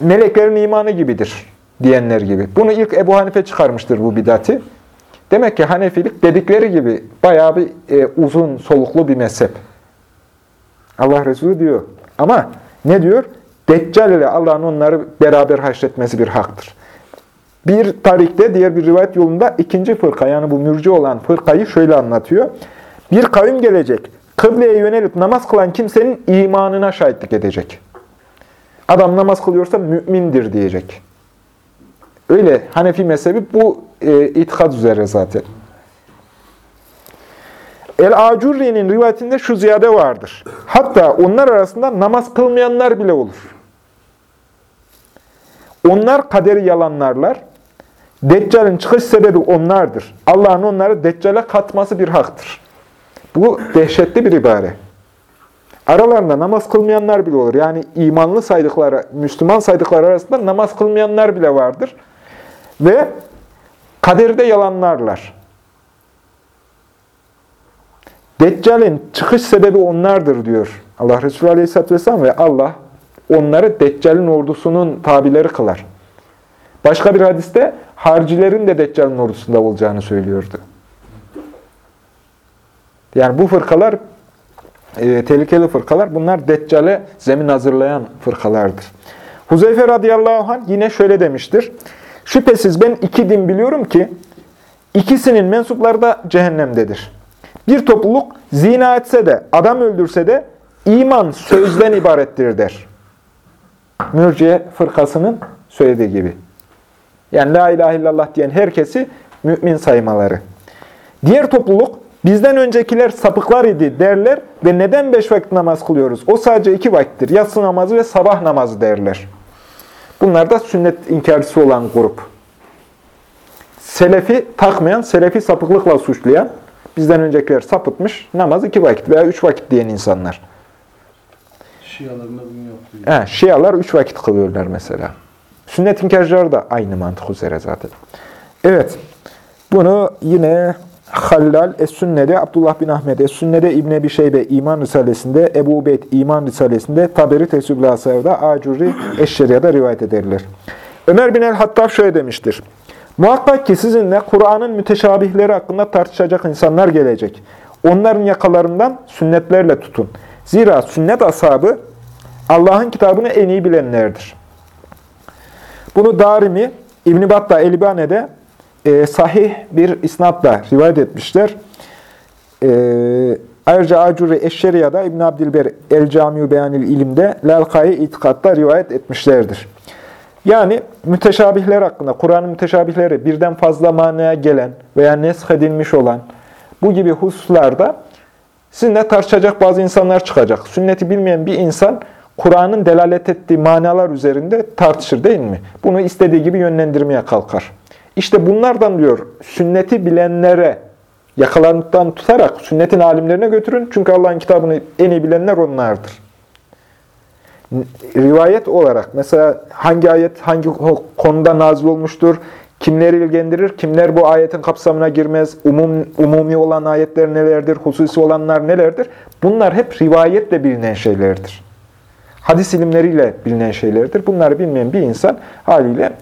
meleklerin imanı gibidir diyenler gibi. Bunu ilk Ebu Hanife çıkarmıştır bu bidati. Demek ki Hanefilik dedikleri gibi bayağı bir e, uzun soluklu bir mezhep. Allah Resulü diyor. Ama ne diyor? Deccal ile Allah'ın onları beraber haşretmesi bir haktır. Bir tarikte, diğer bir rivayet yolunda ikinci fırka, yani bu mürci olan fırkayı şöyle anlatıyor. Bir kavim gelecek, kıbleye yönelip namaz kılan kimsenin imanına şahitlik edecek. Adam namaz kılıyorsa mümindir diyecek. Öyle Hanefi mezhebi bu e, itikad üzere zaten. El-Acurri'nin rivayetinde şu ziyade vardır. Hatta onlar arasında namaz kılmayanlar bile olur. Onlar kaderi yalanlarlar. Deccal'in çıkış sebebi onlardır. Allah'ın onları Deccal'e katması bir haktır. Bu dehşetli bir ibare. Aralarında namaz kılmayanlar bile olur. Yani imanlı saydıkları, Müslüman saydıkları arasında namaz kılmayanlar bile vardır. Ve kaderde yalanlarlar. Deccal'in çıkış sebebi onlardır diyor Allah Resulü Aleyhisselatü Vesselam ve Allah onları Deccal'in ordusunun tabileri kılar. Başka bir hadiste harcilerin de Deccal'in ordusunda olacağını söylüyordu. Yani bu fırkalar e, tehlikeli fırkalar. Bunlar Deccal'e zemin hazırlayan fırkalardır. Huzeyfe radıyallahu anh yine şöyle demiştir. Şüphesiz ben iki din biliyorum ki ikisinin mensupları da cehennemdedir. Bir topluluk zina etse de, adam öldürse de iman sözden ibarettir der. Mürciye fırkasının söylediği gibi. Yani la ilahe illallah diyen herkesi mümin saymaları. Diğer topluluk bizden öncekiler sapıklar idi derler ve neden beş vakit namaz kılıyoruz? O sadece iki vakittir. Yatsı namazı ve sabah namazı derler. Bunlar da sünnet inkarcısı olan grup. Selefi takmayan, selefi sapıklıkla suçlayan, bizden öncekiler sapıtmış, namaz iki vakit veya üç vakit diyen insanlar. Şiaların da bunu yaptığı. He, Şialar üç vakit kılıyorlar mesela. Sünnet inkarcıları da aynı mantık üzere zaten. Evet, bunu yine Hallal Es-Sünne'de, Abdullah bin Ahmet Es-Sünne'de, İbn Ebi Şeybe İman Risalesi'nde, Ebu Ubeyd İman Risalesi'nde, Taberi Tesübül Asar'da, Acuri Eşşeriya'da rivayet ederler. Ömer bin el-Hattab şöyle demiştir. Muhakkak ki sizinle Kur'an'ın müteşabihleri hakkında tartışacak insanlar gelecek. Onların yakalarından sünnetlerle tutun. Zira sünnet ashabı Allah'ın kitabını en iyi bilenlerdir. Bunu Darimi, İbn-i Battah Elibane'de e, sahih bir isnatla rivayet etmişler. E, ayrıca Acuri Eşşeriya'da İbn Abdilber El Camiu Beyanil İlim'de Lalkai İtikad'da rivayet etmişlerdir. Yani müteşabihler hakkında, Kur'an'ın müteşabihleri birden fazla manaya gelen veya nesh edilmiş olan bu gibi hususlarda sizinle tartışacak bazı insanlar çıkacak. Sünneti bilmeyen bir insan Kur'an'ın delalet ettiği manalar üzerinde tartışır değil mi? Bunu istediği gibi yönlendirmeye kalkar. İşte bunlardan diyor, sünneti bilenlere yakalandıktan tutarak sünnetin alimlerine götürün. Çünkü Allah'ın kitabını en iyi bilenler onlardır. Rivayet olarak mesela hangi ayet hangi konuda nazil olmuştur, kimleri ilgilendirir, kimler bu ayetin kapsamına girmez, umum, umumi olan ayetler nelerdir, hususi olanlar nelerdir? Bunlar hep rivayetle bilinen şeylerdir. Hadis ilimleriyle bilinen şeylerdir. Bunları bilmeyen bir insan haliyle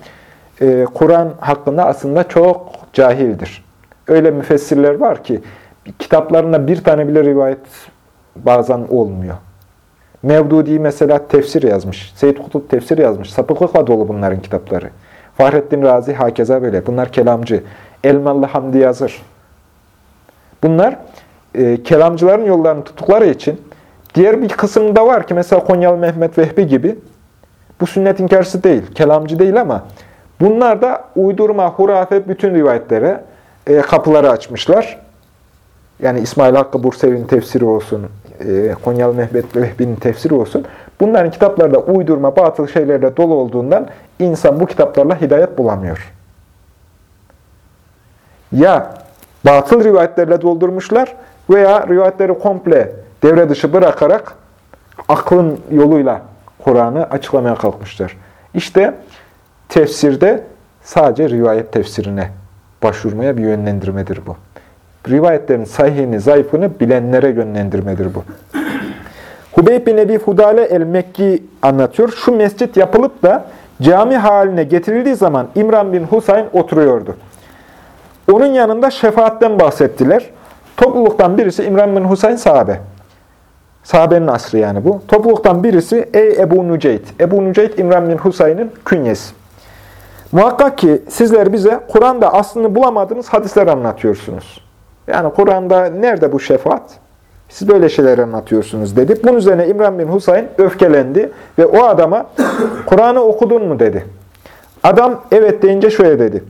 e, Kur'an hakkında aslında çok cahildir. Öyle müfessirler var ki kitaplarında bir tane bile rivayet bazen olmuyor. Mevdudi mesela tefsir yazmış. Seyyid Kutup tefsir yazmış. Sapıklıkla dolu bunların kitapları. Fahrettin Razi hakeza böyle. Bunlar kelamcı. Elmalı Hamdi yazır. Bunlar e, kelamcıların yollarını tuttukları için diğer bir kısımda var ki mesela Konyalı Mehmet Vehbi gibi bu sünnet inkarcısı değil, kelamcı değil ama bunlar da uydurma, hurafe bütün rivayetlere e, kapıları açmışlar. Yani İsmail Hakkı Burseli'nin tefsiri olsun, e, Konyalı Mehmet Vehbi'nin tefsiri olsun. Bunların kitaplarda uydurma, batıl şeylerle dolu olduğundan insan bu kitaplarla hidayet bulamıyor. Ya batıl rivayetlerle doldurmuşlar veya rivayetleri komple devre dışı bırakarak aklın yoluyla Kur'an'ı açıklamaya kalkmışlar. İşte tefsirde sadece rivayet tefsirine başvurmaya bir yönlendirmedir bu. Rivayetlerin sahihini, zayıfını bilenlere yönlendirmedir bu. Hubeyb bin Ebi Hudale el-Mekki anlatıyor. Şu mescit yapılıp da cami haline getirildiği zaman İmran bin Husayn oturuyordu. Onun yanında şefaatten bahsettiler. Topluluktan birisi İmran bin Husayn sahabe. Sahabenin asrı yani bu. Topluluktan birisi ey Ebu Nuceyt. Ebu Nuceyt İmran bin Husayn'ın künyesi. Muhakkak ki sizler bize Kur'an'da aslını bulamadığınız hadisler anlatıyorsunuz. Yani Kur'an'da nerede bu şefaat? Siz böyle şeyler anlatıyorsunuz dedi. Bunun üzerine İmran bin Husayn öfkelendi ve o adama Kur'an'ı okudun mu dedi. Adam evet deyince şöyle dedi.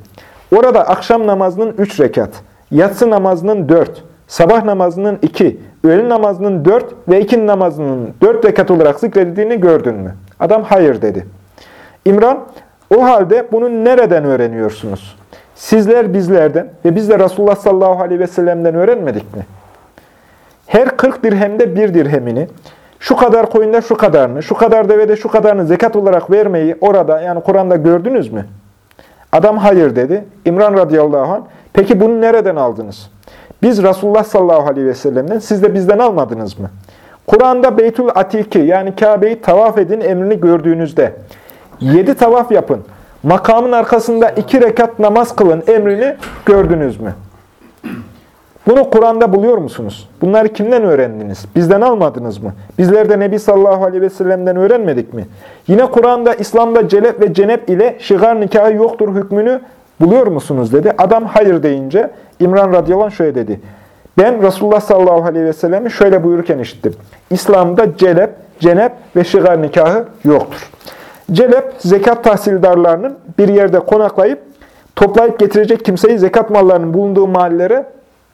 Orada akşam namazının üç rekat, yatsı namazının dört, sabah namazının iki, öğle namazının dört ve ikin namazının dört rekat olarak zikredildiğini gördün mü? Adam hayır dedi. İmran, o halde bunu nereden öğreniyorsunuz? Sizler bizlerden ve biz de Resulullah sallallahu aleyhi ve sellem'den öğrenmedik mi? Her 40 dirhemde bir dirhemini, şu kadar koyunda şu kadarını, şu kadar devede şu kadarını zekat olarak vermeyi orada yani Kur'an'da gördünüz mü? Adam hayır dedi. İmran radıyallahu anh, peki bunu nereden aldınız? Biz Resulullah sallallahu aleyhi ve sellem'den, siz de bizden almadınız mı? Kur'an'da Beytül Atiki yani Kabe'yi tavaf edin emrini gördüğünüzde, yedi tavaf yapın, makamın arkasında iki rekat namaz kılın emrini gördünüz mü? Bunu Kur'an'da buluyor musunuz? Bunları kimden öğrendiniz? Bizden almadınız mı? Bizler de Nebi sallallahu aleyhi ve sellem'den öğrenmedik mi? Yine Kur'an'da İslam'da celep ve cenep ile şigar nikahı yoktur hükmünü buluyor musunuz dedi. Adam hayır deyince İmran radıyallahu anh şöyle dedi. Ben Resulullah sallallahu aleyhi ve sellem'i şöyle buyururken işittim. İslam'da celep, cenep ve şigar nikahı yoktur. Celep, zekat tahsildarlarının bir yerde konaklayıp toplayıp getirecek kimseyi zekat mallarının bulunduğu mahallelere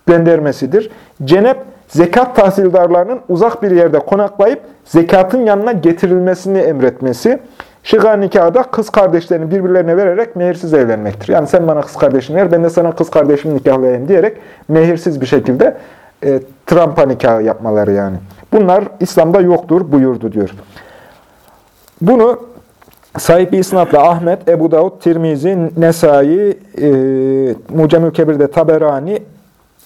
göndermesidir. Cenep, zekat tahsildarlarının uzak bir yerde konaklayıp zekatın yanına getirilmesini emretmesi. Şigar nikahı da kız kardeşlerini birbirlerine vererek mehirsiz evlenmektir. Yani sen bana kız kardeşini ver, ben de sana kız kardeşimi nikahlayayım diyerek mehirsiz bir şekilde e, trampa nikahı yapmaları yani. Bunlar İslam'da yoktur buyurdu diyor. Bunu Sahibi isnatla Ahmet, Ebu Davud, Tirmizi, Nesai, e, Mucemül Kebir'de Taberani,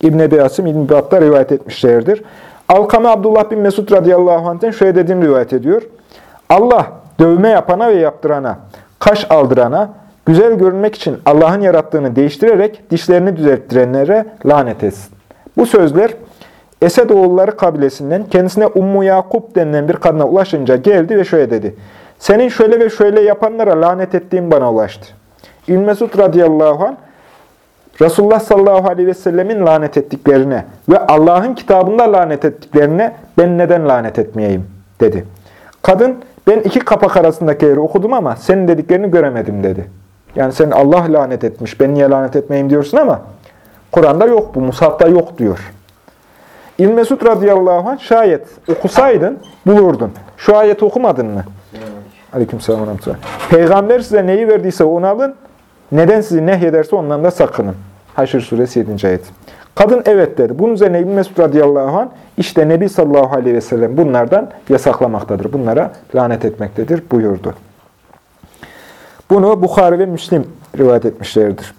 İbn Ebi Asım İbn Bat'ta rivayet etmişlerdir. Alkame Abdullah bin Mesud radıyallahu anh'ten şöyle dediğini rivayet ediyor. Allah dövme yapana ve yaptırana, kaş aldırana, güzel görünmek için Allah'ın yarattığını değiştirerek dişlerini düzelttirenlere lanet etsin. Bu sözler Esedoğulları kabilesinden kendisine Ummu Yakup denilen bir kadına ulaşınca geldi ve şöyle dedi. Senin şöyle ve şöyle yapanlara lanet ettiğin bana ulaştı. İbn Mesud radıyallahu anh Resulullah sallallahu aleyhi ve sellemin lanet ettiklerine ve Allah'ın kitabında lanet ettiklerine ben neden lanet etmeyeyim dedi. Kadın ben iki kapak arasındakileri okudum ama senin dediklerini göremedim dedi. Yani sen Allah lanet etmiş ben niye lanet etmeyeyim diyorsun ama Kur'an'da yok bu, Musaf'ta yok diyor. İbn Mesud radıyallahu anh şayet okusaydın bulurdun. Şu ayeti okumadın mı? Aleykümselam ve. Peygamber size neyi verdiyse onu alın. Neden sizi nehyederse ondan da sakının. Haşr suresi 7. ayet. Kadın evet dedi. Bunun üzerine İbn Mesud radıyallahu anh işte Nebi sallallahu aleyhi ve sellem bunlardan yasaklamaktadır. Bunlara lanet etmektedir buyurdu. Bunu Bukhari ve Müslim rivayet etmişlerdir.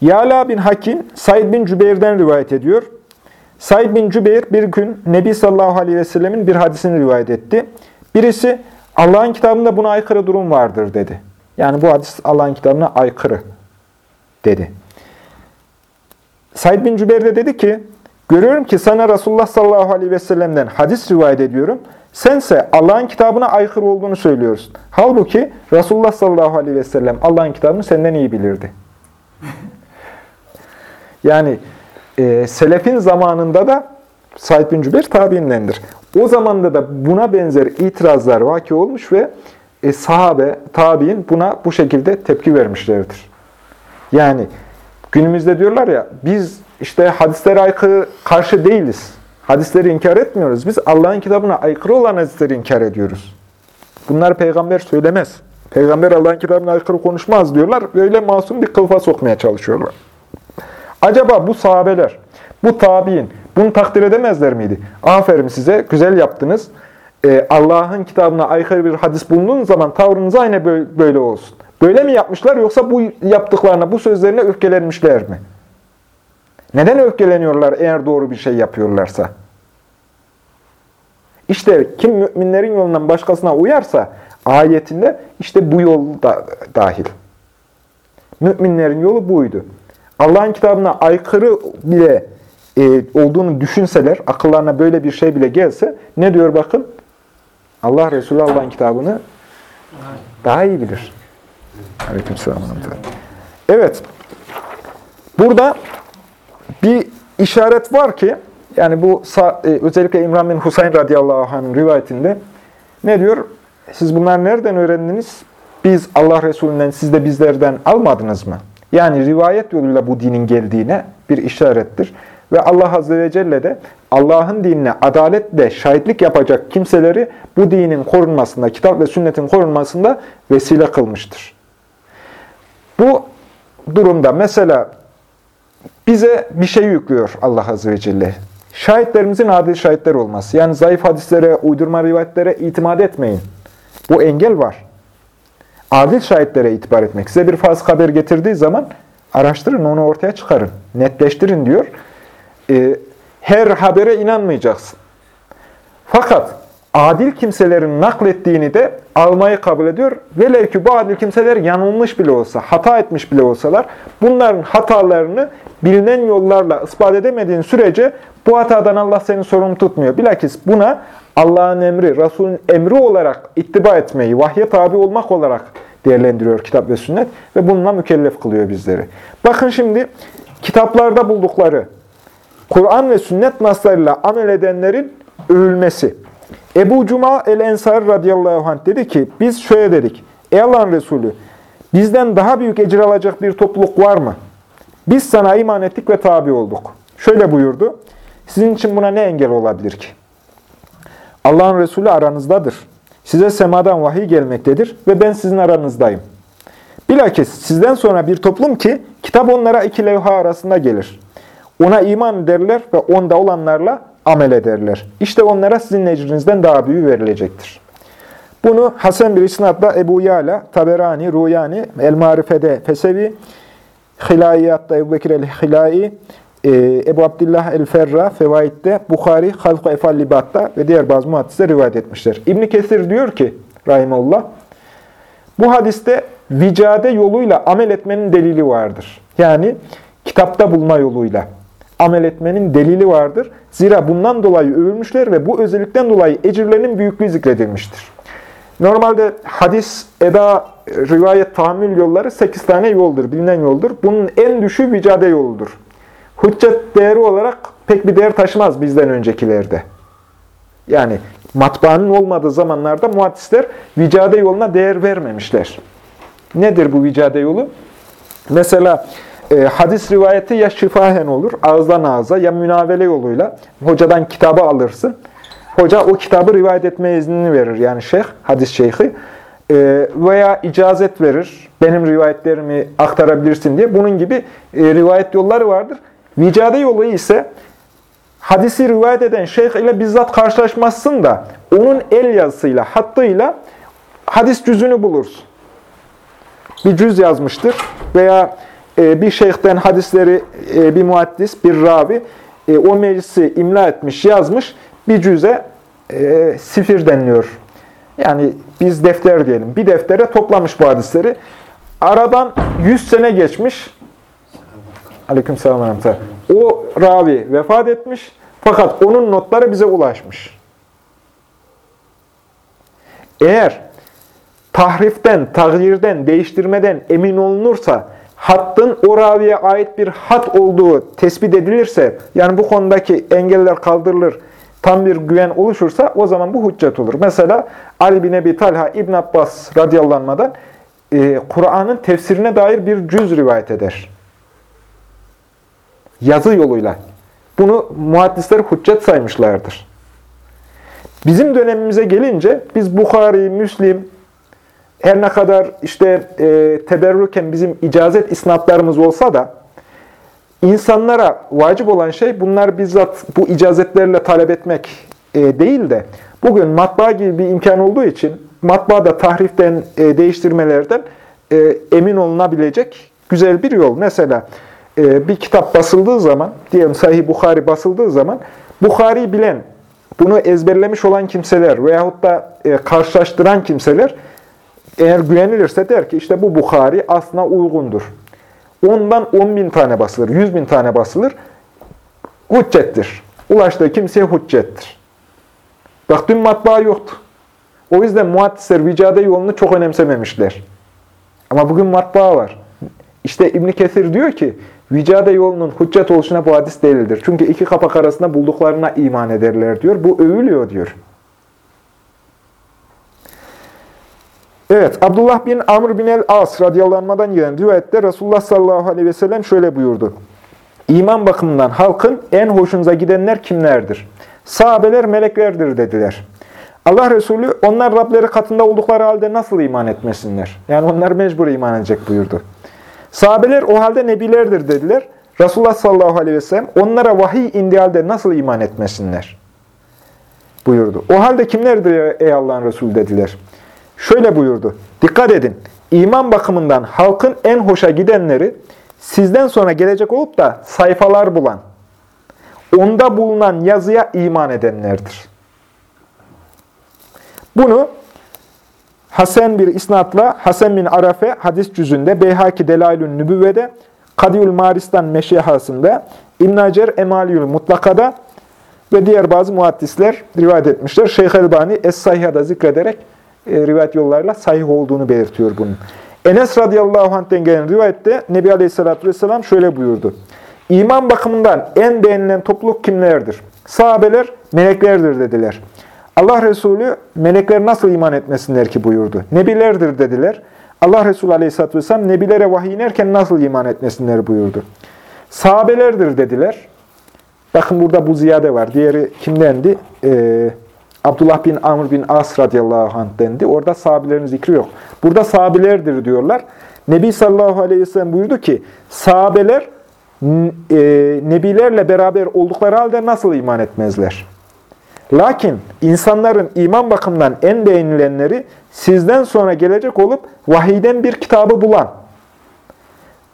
Yala bin Hakim, Said bin Cübeyr'den rivayet ediyor. Said bin Cübeyr bir gün Nebi sallallahu aleyhi ve sellemin bir hadisini rivayet etti. Birisi Allah'ın kitabında buna aykırı durum vardır dedi. Yani bu hadis Allah'ın kitabına aykırı dedi. Said bin Cübeyr de dedi ki, görüyorum ki sana Resulullah sallallahu aleyhi ve sellem'den hadis rivayet ediyorum. Sense Allah'ın kitabına aykırı olduğunu söylüyorsun. Halbuki Resulullah sallallahu aleyhi ve sellem Allah'ın kitabını senden iyi bilirdi. Yani e, Selefin zamanında da Said bin Cübeyr tabiindendir. O zamanda da buna benzer itirazlar vaki olmuş ve e, sahabe, tabi'in buna bu şekilde tepki vermişlerdir. Yani günümüzde diyorlar ya, biz işte hadislere aykırı karşı değiliz. Hadisleri inkar etmiyoruz. Biz Allah'ın kitabına aykırı olan hadisleri inkar ediyoruz. Bunlar peygamber söylemez. Peygamber Allah'ın kitabına aykırı konuşmaz diyorlar. Böyle masum bir kılıfa sokmaya çalışıyorlar. Acaba bu sahabeler, bu tabi'in bunu takdir edemezler miydi? Aferin size, güzel yaptınız. Ee, Allah'ın kitabına aykırı bir hadis bulunduğunuz zaman tavrınız aynı böyle olsun. Böyle mi yapmışlar yoksa bu yaptıklarına, bu sözlerine öfkelenmişler mi? Neden öfkeleniyorlar eğer doğru bir şey yapıyorlarsa? İşte kim müminlerin yolundan başkasına uyarsa ayetinde işte bu yol da dahil. Müminlerin yolu buydu. Allah'ın kitabına aykırı bile e, olduğunu düşünseler, akıllarına böyle bir şey bile gelse ne diyor bakın? Allah Resulü Allah'ın kitabını daha iyi bilir. Aleykümselam. Evet. Burada bir işaret var ki yani bu e, özellikle İmran bin Husayn radıyallahu anh rivayetinde ne diyor? Siz bunları nereden öğrendiniz? Biz Allah Resulü'nden, siz de bizlerden almadınız mı? Yani rivayet yoluyla bu dinin geldiğine bir işarettir. Ve Allah Azze ve Celle de Allah'ın dinine adaletle şahitlik yapacak kimseleri bu dinin korunmasında, kitap ve sünnetin korunmasında vesile kılmıştır. Bu durumda mesela bize bir şey yüklüyor Allah Azze ve Celle. Şahitlerimizin adil şahitler olması. Yani zayıf hadislere, uydurma rivayetlere itimat etmeyin. Bu engel var. Adil şahitlere itibar etmek. Size bir fasık haber getirdiği zaman araştırın, onu ortaya çıkarın. Netleştirin diyor. Ee, her habere inanmayacaksın. Fakat adil kimselerin naklettiğini de almayı kabul ediyor. Velev ki bu adil kimseler yanılmış bile olsa, hata etmiş bile olsalar, bunların hatalarını bilinen yollarla ispat edemediğin sürece bu hatadan Allah seni sorumlu tutmuyor. Bilakis buna Allah'ın emri, Resul'ün emri olarak ittiba etmeyi, vahye tabi olmak olarak değerlendiriyor kitap ve sünnet ve bununla mükellef kılıyor bizleri. Bakın şimdi kitaplarda buldukları Kur'an ve sünnet naslarıyla amel edenlerin övülmesi. Ebu Cuma el-Ensar radıyallahu anh dedi ki, biz şöyle dedik, Ey Allah'ın Resulü, bizden daha büyük ecir alacak bir topluluk var mı? Biz sana iman ettik ve tabi olduk. Şöyle buyurdu, sizin için buna ne engel olabilir ki? Allah'ın Resulü aranızdadır. Size semadan vahiy gelmektedir ve ben sizin aranızdayım. Bilakis sizden sonra bir toplum ki kitap onlara iki levha arasında gelir. Ona iman ederler ve onda olanlarla amel ederler. İşte onlara sizin ecrinizden daha büyüğü verilecektir. Bunu Hasan bir isnatla Ebu Yala, Taberani, Ruyani, El-Marife'de Fesevi, Hilayiyatta Ebu Bekir el-Hilai, e, Ebu Abdillah el-Ferra Fevaid'de, Bukhari Halk-ı Efal Libat'ta ve diğer bazı muhaddisler rivayet etmişler. İbn Kesir diyor ki, Rahimullah, bu hadiste vicade yoluyla amel etmenin delili vardır. Yani kitapta bulma yoluyla amel etmenin delili vardır. Zira bundan dolayı övülmüşler ve bu özellikten dolayı ecirlerinin büyüklüğü zikredilmiştir. Normalde hadis, eda, rivayet, tahammül yolları 8 tane yoldur, bilinen yoldur. Bunun en düşüğü vicade yoludur. Hüccet değeri olarak pek bir değer taşımaz bizden öncekilerde. Yani matbaanın olmadığı zamanlarda muhaddisler vicade yoluna değer vermemişler. Nedir bu vicade yolu? Mesela e, hadis rivayeti ya şifahen olur, ağızdan ağza, ya münavele yoluyla. Hocadan kitabı alırsın. Hoca o kitabı rivayet etme iznini verir. Yani şeyh, hadis şeyhi. E, veya icazet verir. Benim rivayetlerimi aktarabilirsin diye. Bunun gibi e, rivayet yolları vardır. Vicade yolu ise hadisi rivayet eden şeyh ile bizzat karşılaşmazsın da onun el yazısıyla, hattıyla hadis cüzünü bulursun. Bir cüz yazmıştır veya bir şeyhten hadisleri e, bir muaddis, bir ravi e, o meclisi imla etmiş, yazmış bir cüze e, sifir deniliyor. Yani biz defter diyelim. Bir deftere toplamış bu hadisleri. Aradan 100 sene geçmiş. Ve rahmetullah. O ravi vefat etmiş. Fakat onun notları bize ulaşmış. Eğer tahriften, tagyirden, değiştirmeden emin olunursa, hattın o raviye ait bir hat olduğu tespit edilirse, yani bu konudaki engeller kaldırılır, tam bir güven oluşursa o zaman bu hüccet olur. Mesela Ali bin Ebi Talha İbn Abbas radıyallahu e, Kur'an'ın tefsirine dair bir cüz rivayet eder. Yazı yoluyla. Bunu muhaddisler hüccet saymışlardır. Bizim dönemimize gelince biz Bukhari, Müslim, her ne kadar işte e, teberrüken bizim icazet isnatlarımız olsa da insanlara vacip olan şey bunlar bizzat bu icazetlerle talep etmek e, değil de bugün matbaa gibi bir imkan olduğu için matbaada tahriften, e, değiştirmelerden e, emin olunabilecek güzel bir yol. Mesela e, bir kitap basıldığı zaman, diyelim Sahih Bukhari basıldığı zaman Bukhari bilen, bunu ezberlemiş olan kimseler veyahut da e, karşılaştıran kimseler eğer güvenilirse der ki işte bu Bukhari aslına uygundur. Ondan 10 bin tane basılır, 100 bin tane basılır. Hüccettir. Ulaştığı kimseye hüccettir. Bak dün matbaa yoktu. O yüzden muhaddisler vicade yolunu çok önemsememişler. Ama bugün matbaa var. İşte İbn Kesir diyor ki, vicade yolunun hüccet oluşuna bu hadis değildir. Çünkü iki kapak arasında bulduklarına iman ederler diyor. Bu övülüyor diyor. Evet, Abdullah bin Amr bin el-As radıyallahu gelen rivayette Resulullah sallallahu aleyhi ve sellem şöyle buyurdu. İman bakımından halkın en hoşunuza gidenler kimlerdir? Sahabeler meleklerdir dediler. Allah Resulü onlar Rableri katında oldukları halde nasıl iman etmesinler? Yani onlar mecbur iman edecek buyurdu. Sahabeler o halde nebilerdir dediler. Resulullah sallallahu aleyhi ve sellem onlara vahiy indiği halde nasıl iman etmesinler? buyurdu. O halde kimlerdir ey Allah'ın Resulü dediler. Şöyle buyurdu. Dikkat edin. İman bakımından halkın en hoşa gidenleri sizden sonra gelecek olup da sayfalar bulan, onda bulunan yazıya iman edenlerdir. Bunu Hasan bir isnatla Hasan bin Arafe hadis cüzünde, Beyhaki Delailün Nübüvve'de, Kadiyül Maristan Meşihasında, İbn Hacer Emaliyül Mutlaka'da ve diğer bazı muhaddisler rivayet etmişler. Şeyh Elbani Es-Sahiha'da zikrederek e, rivayet yollarıyla sahih olduğunu belirtiyor bunun. Enes radıyallahu anh'ten gelen rivayette Nebi Aleyhisselatü Vesselam şöyle buyurdu. İman bakımından en beğenilen topluluk kimlerdir? Sahabeler meleklerdir dediler. Allah Resulü melekler nasıl iman etmesinler ki buyurdu. Nebilerdir dediler. Allah Resulü Aleyhisselatü Vesselam nebilere vahiy inerken nasıl iman etmesinler buyurdu. Sahabelerdir dediler. Bakın burada bu ziyade var. Diğeri kimdendi? Ee, Abdullah bin Amr bin As radıyallahu anh dendi. Orada sahabelerin zikri yok. Burada sahabelerdir diyorlar. Nebi sallallahu aleyhi ve sellem buyurdu ki, sahabeler e, nebilerle beraber oldukları halde nasıl iman etmezler? Lakin insanların iman bakımından en beğenilenleri sizden sonra gelecek olup vahiyden bir kitabı bulan,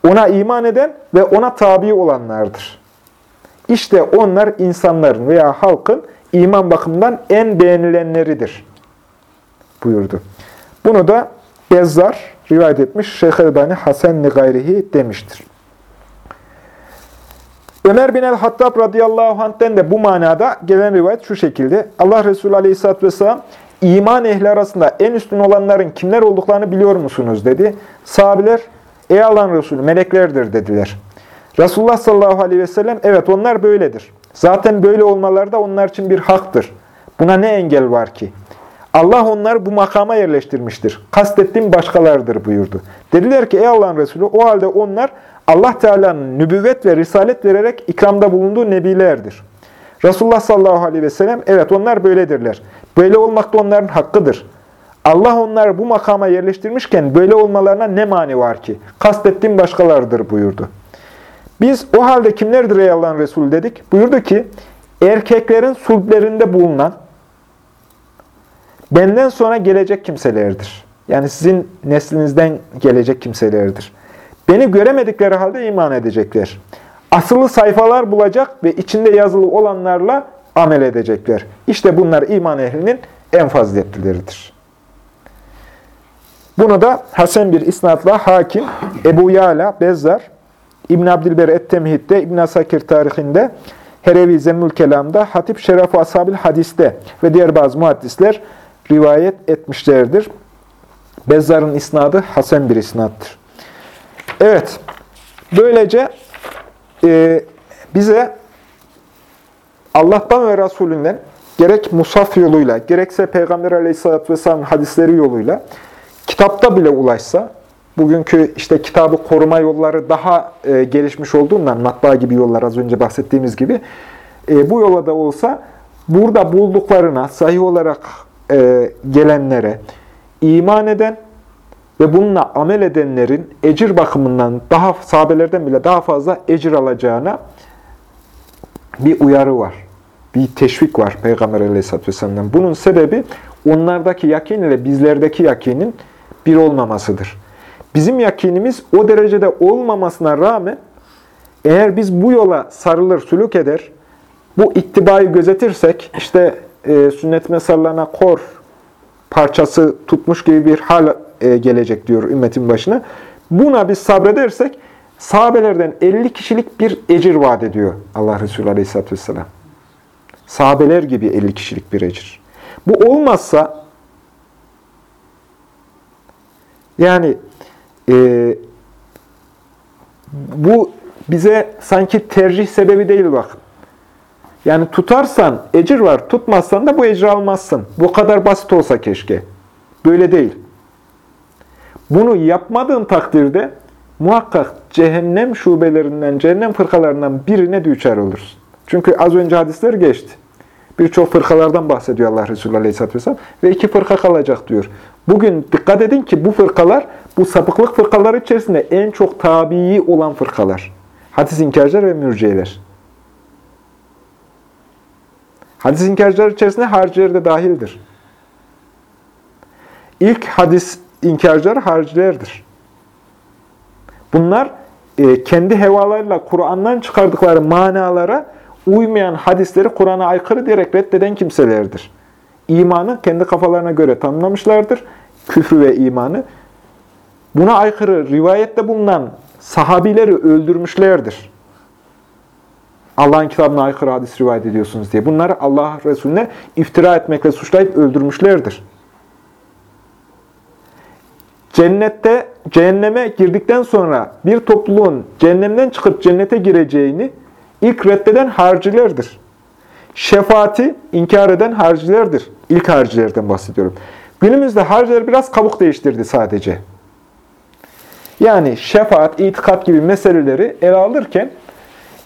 ona iman eden ve ona tabi olanlardır. İşte onlar insanların veya halkın iman bakımından en beğenilenleridir buyurdu. Bunu da Bezzar rivayet etmiş. Şeyh Elbani Hasen Gayrihi demiştir. Ömer bin el-Hattab radıyallahu anh'ten de bu manada gelen rivayet şu şekilde. Allah Resulü aleyhisselatü vesselam iman ehli arasında en üstün olanların kimler olduklarını biliyor musunuz dedi. Sahabiler ey Allah'ın Resulü meleklerdir dediler. Resulullah sallallahu aleyhi ve sellem evet onlar böyledir. Zaten böyle olmaları da onlar için bir haktır. Buna ne engel var ki? Allah onları bu makama yerleştirmiştir. Kastettiğim başkalarıdır buyurdu. Dediler ki ey Allah'ın Resulü o halde onlar Allah Teala'nın nübüvvet ve risalet vererek ikramda bulunduğu nebilerdir. Resulullah sallallahu aleyhi ve sellem evet onlar böyledirler. Böyle olmak da onların hakkıdır. Allah onları bu makama yerleştirmişken böyle olmalarına ne mani var ki? Kastettiğim başkalarıdır buyurdu. Biz o halde kimlerdir ey Allah'ın Resulü dedik. Buyurdu ki erkeklerin sulplerinde bulunan benden sonra gelecek kimselerdir. Yani sizin neslinizden gelecek kimselerdir. Beni göremedikleri halde iman edecekler. Asılı sayfalar bulacak ve içinde yazılı olanlarla amel edecekler. İşte bunlar iman ehlinin en faziletlileridir. Bunu da Hasan bir isnatla Hakim, Ebu Yala, Bezzar, İbn Abdilber Et-Temhid'de, İbn Asakir tarihinde, Herevi Zemmül Kelam'da, Hatip Şeref-i Ashabil Hadis'te ve diğer bazı muhaddisler rivayet etmişlerdir. Bezzar'ın isnadı Hasan bir isnattır. Evet, böylece e, bize Allah'tan ve Resulünden gerek musaf yoluyla, gerekse Peygamber Aleyhisselatü Vesselam'ın hadisleri yoluyla kitapta bile ulaşsa, bugünkü işte kitabı koruma yolları daha e, gelişmiş olduğundan, matbaa gibi yollar az önce bahsettiğimiz gibi, e, bu yola da olsa burada bulduklarına, sahih olarak e, gelenlere iman eden ve bununla amel edenlerin ecir bakımından daha sahabelerden bile daha fazla ecir alacağına bir uyarı var. Bir teşvik var Peygamber Aleyhisselatü Vesselam'dan. Bunun sebebi onlardaki yakin ile bizlerdeki yakinin bir olmamasıdır. Bizim yakinimiz o derecede olmamasına rağmen eğer biz bu yola sarılır, sülük eder, bu ittibayı gözetirsek, işte e, sünnet mesarlarına kor parçası tutmuş gibi bir hal e, gelecek diyor ümmetin başına. Buna biz sabredersek sahabelerden 50 kişilik bir ecir vaat ediyor Allah Resulü Aleyhisselatü Vesselam. Sahabeler gibi 50 kişilik bir ecir. Bu olmazsa yani e, bu bize sanki tercih sebebi değil bak. Yani tutarsan ecir var, tutmazsan da bu ecri almazsın. Bu kadar basit olsa keşke. Böyle değil. Bunu yapmadığın takdirde muhakkak cehennem şubelerinden, cehennem fırkalarından birine düçar olursun. Çünkü az önce hadisler geçti. Birçok fırkalardan bahsediyor Allah Resulü Aleyhisselatü Vesselam. Ve iki fırka kalacak diyor. Bugün dikkat edin ki bu fırkalar, bu sapıklık fırkaları içerisinde en çok tabii olan fırkalar. Hadis inkarcılar ve mürciyeler. Hadis inkarcılar içerisinde hariciler de dahildir. İlk hadis inkarcılar haricilerdir. Bunlar e, kendi hevalarıyla Kur'an'dan çıkardıkları manalara uymayan hadisleri Kur'an'a aykırı diyerek reddeden kimselerdir. İmanı kendi kafalarına göre tanımlamışlardır. Küfrü ve imanı. Buna aykırı rivayette bulunan sahabileri öldürmüşlerdir. Allah'ın kitabına aykırı hadis rivayet ediyorsunuz diye. Bunları Allah Resulüne iftira etmekle suçlayıp öldürmüşlerdir. Cennette, cehenneme girdikten sonra bir topluluğun cehennemden çıkıp cennete gireceğini ilk reddeden harcilerdir. Şefaati inkar eden harcilerdir. İlk harcilerden bahsediyorum. Günümüzde harciler biraz kabuk değiştirdi sadece. Yani şefaat, itikat gibi meseleleri ele alırken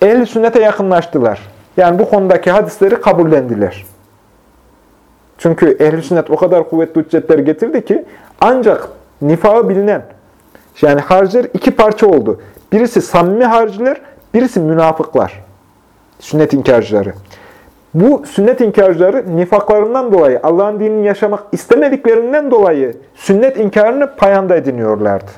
ehl sünnete yakınlaştılar. Yani bu konudaki hadisleri kabullendiler. Çünkü ehl sünnet o kadar kuvvetli hüccetler getirdi ki ancak nifağı bilinen, yani harciler iki parça oldu. Birisi samimi harciler, birisi münafıklar. Sünnet inkarcıları. Bu sünnet inkarcıları nifaklarından dolayı, Allah'ın dinini yaşamak istemediklerinden dolayı sünnet inkarını payanda ediniyorlardı.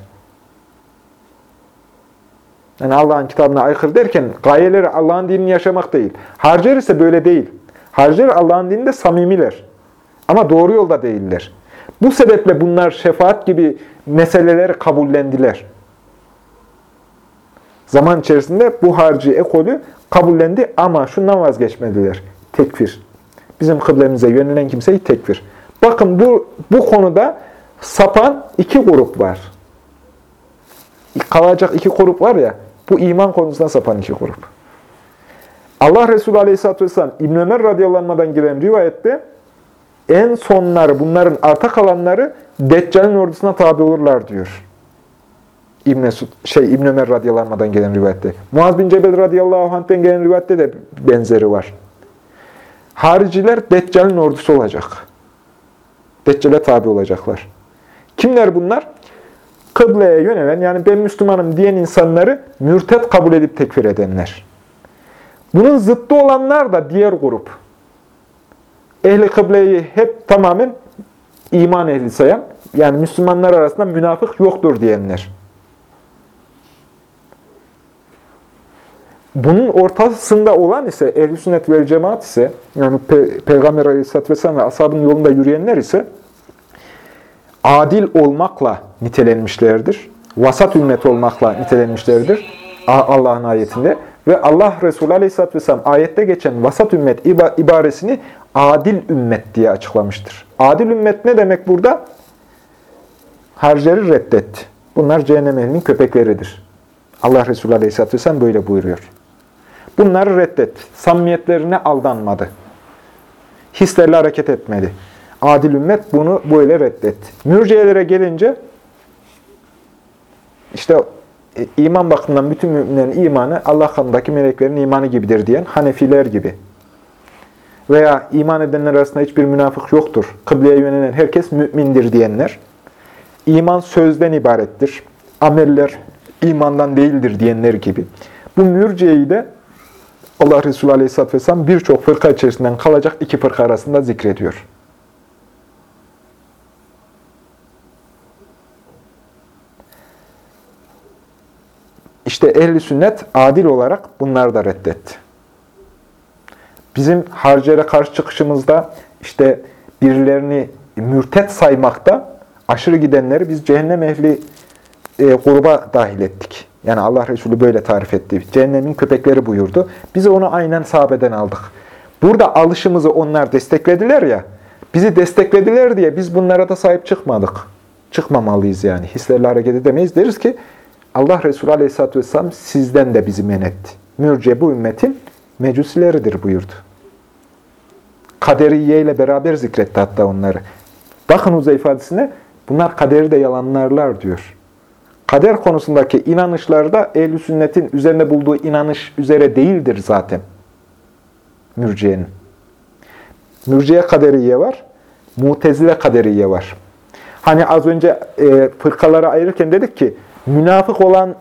Yani Allah'ın kitabına aykırı derken gayeleri Allah'ın dinini yaşamak değil. Harciler ise böyle değil. Harciler Allah'ın dininde samimiler. Ama doğru yolda değiller. Bu sebeple bunlar şefaat gibi meseleleri kabullendiler. Zaman içerisinde bu harci ekolü kabullendi ama şundan vazgeçmediler. Tekfir. Bizim kıblemize yönelen kimseyi tekfir. Bakın bu, bu konuda sapan iki grup var. Kalacak iki grup var ya, bu iman konusunda sapan iki grup. Allah Resulü Aleyhisselatü Vesselam İbn Ömer radıyallahu gelen rivayette en sonları, bunların arta kalanları Deccal'in ordusuna tabi olurlar diyor. İbn Mesud, şey İbn Ömer radıyallahu gelen rivayette. Muaz bin Cebel radıyallahu anh'ten gelen rivayette de benzeri var. Hariciler Deccal'in ordusu olacak. Deccal'e tabi olacaklar. Kimler bunlar? Kıbleye yönelen, yani ben Müslümanım diyen insanları mürtet kabul edip tekfir edenler. Bunun zıttı olanlar da diğer grup. Ehli kıbleyi hep tamamen iman ehli sayan, yani Müslümanlar arasında münafık yoktur diyenler. Bunun ortasında olan ise ehl sünnet ve cemaat ise yani Pe Peygamber aleyhisselatü vesselam ve ashabın yolunda yürüyenler ise adil olmakla nitelenmişlerdir. Vasat ümmet olmakla nitelenmişlerdir. Allah'ın ayetinde. Ve Allah Resulü aleyhisselatü vesselam ayette geçen vasat ümmet ibaresini adil ümmet diye açıklamıştır. Adil ümmet ne demek burada? Harcları reddetti. Bunlar cehennem ehlinin köpekleridir. Allah Resulü aleyhisselatü vesselam böyle buyuruyor. Bunları reddetti. Samimiyetlerine aldanmadı. Hislerle hareket etmedi. Adil ümmet bunu böyle reddetti. Mürciyelere gelince işte e, iman bakımından bütün müminlerin imanı Allah kanındaki meleklerin imanı gibidir diyen Hanefiler gibi. Veya iman edenler arasında hiçbir münafık yoktur. Kıbleye yönelen herkes mümindir diyenler. İman sözden ibarettir. Ameller imandan değildir diyenler gibi. Bu mürciyeyi de Allah Resulü Aleyhisselatü Vesselam birçok fırka içerisinden kalacak iki fırka arasında zikrediyor. İşte ehli sünnet adil olarak bunları da reddetti. Bizim harcere karşı çıkışımızda işte birilerini mürtet saymakta aşırı gidenleri biz cehennem ehli e, gruba dahil ettik. Yani Allah Resulü böyle tarif etti. Cehennemin köpekleri buyurdu. Biz onu aynen sahabeden aldık. Burada alışımızı onlar desteklediler ya, bizi desteklediler diye biz bunlara da sahip çıkmadık. Çıkmamalıyız yani. Hislerle hareket edemeyiz. Deriz ki Allah Resulü Aleyhisselatü Vesselam sizden de bizi men etti. Mürce bu ümmetin mecusileridir buyurdu. Kaderiye ile beraber zikretti hatta onları. Bakın Uzay ifadesine bunlar kaderi de yalanlarlar diyor. Kader konusundaki inanışlar da ehl sünnetin üzerine bulduğu inanış üzere değildir zaten. Mürciye'nin. Mürciye kaderiye var, mutezile kaderiye var. Hani az önce e, fırkalara ayırırken dedik ki, münafık olan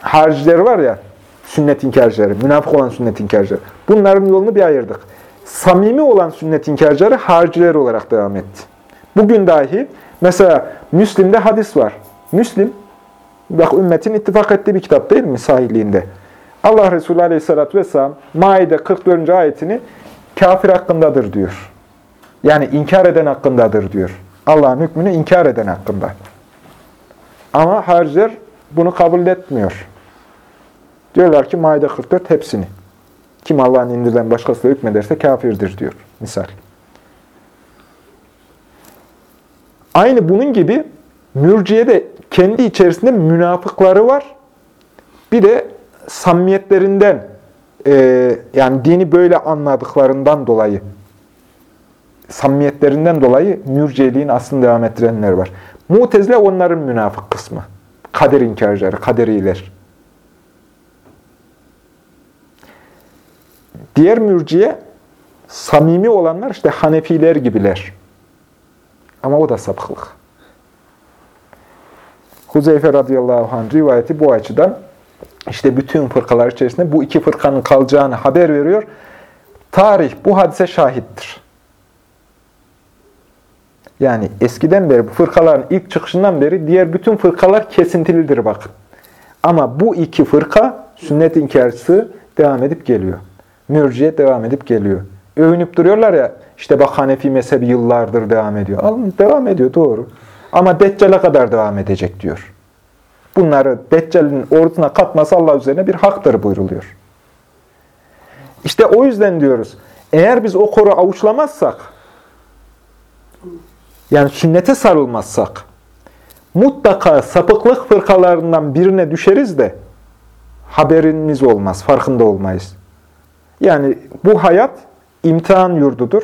haricileri var ya, sünnet inkarcıları, münafık olan sünnet inkarcıları. Bunların yolunu bir ayırdık. Samimi olan sünnet inkarcıları hariciler olarak devam etti. Bugün dahi mesela Müslim'de hadis var. Müslim Bak ümmetin ittifak ettiği bir kitap değil mi sahiliğinde? Allah Resulü Aleyhisselatü Vesselam Maide 44. ayetini kafir hakkındadır diyor. Yani inkar eden hakkındadır diyor. Allah'ın hükmünü inkar eden hakkında. Ama harciler bunu kabul etmiyor. Diyorlar ki Maide 44 hepsini. Kim Allah'ın indirilen başkası hükmederse kafirdir diyor. Misal. Aynı bunun gibi mürciye de kendi içerisinde münafıkları var. Bir de samimiyetlerinden, e, yani dini böyle anladıklarından dolayı, samimiyetlerinden dolayı mürceliğin aslında devam ettirenler var. Mutezile onların münafık kısmı. Kader inkarcıları, kaderiler. Diğer mürciye, samimi olanlar işte Hanefiler gibiler. Ama o da sapıklık. Huzeyfe radıyallahu anh rivayeti bu açıdan işte bütün fırkalar içerisinde bu iki fırkanın kalacağını haber veriyor. Tarih bu hadise şahittir. Yani eskiden beri bu fırkaların ilk çıkışından beri diğer bütün fırkalar kesintilidir bakın. Ama bu iki fırka sünnet inkarcısı devam edip geliyor. Mürciye devam edip geliyor. Övünüp duruyorlar ya, işte bak Hanefi mezhebi yıllardır devam ediyor. Alın, devam ediyor doğru. Ama Deccal'e kadar devam edecek diyor. Bunları Deccal'in ordusuna katması Allah üzerine bir haktır buyruluyor. İşte o yüzden diyoruz, eğer biz o koru avuçlamazsak, yani sünnete sarılmazsak, mutlaka sapıklık fırkalarından birine düşeriz de haberimiz olmaz, farkında olmayız. Yani bu hayat imtihan yurdudur.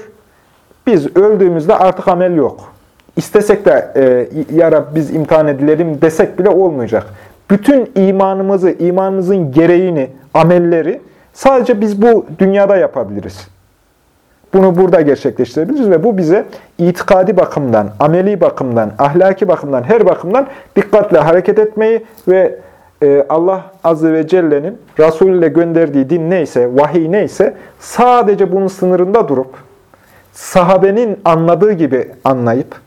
Biz öldüğümüzde artık amel yok. İstesek de e, ya Rabbi biz imtihan edilelim desek bile olmayacak. Bütün imanımızı, imanımızın gereğini, amelleri sadece biz bu dünyada yapabiliriz. Bunu burada gerçekleştirebiliriz ve bu bize itikadi bakımdan, ameli bakımdan, ahlaki bakımdan, her bakımdan dikkatle hareket etmeyi ve e, Allah Azze ve Celle'nin Resulü ile gönderdiği din neyse, vahiy neyse sadece bunun sınırında durup sahabenin anladığı gibi anlayıp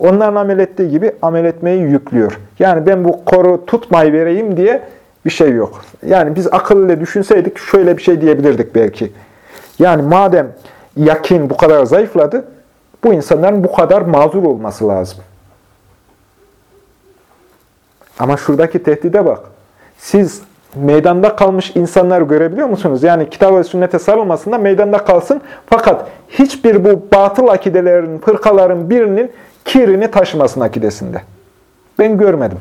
onların amel ettiği gibi amel etmeyi yüklüyor. Yani ben bu koru tutmayı vereyim diye bir şey yok. Yani biz akıl ile düşünseydik şöyle bir şey diyebilirdik belki. Yani madem yakin bu kadar zayıfladı, bu insanların bu kadar mazur olması lazım. Ama şuradaki tehdide bak. Siz meydanda kalmış insanları görebiliyor musunuz? Yani kitap ve sünnete sarılmasında meydanda kalsın. Fakat hiçbir bu batıl akidelerin, fırkaların birinin kirini taşımasın akidesinde. Ben görmedim.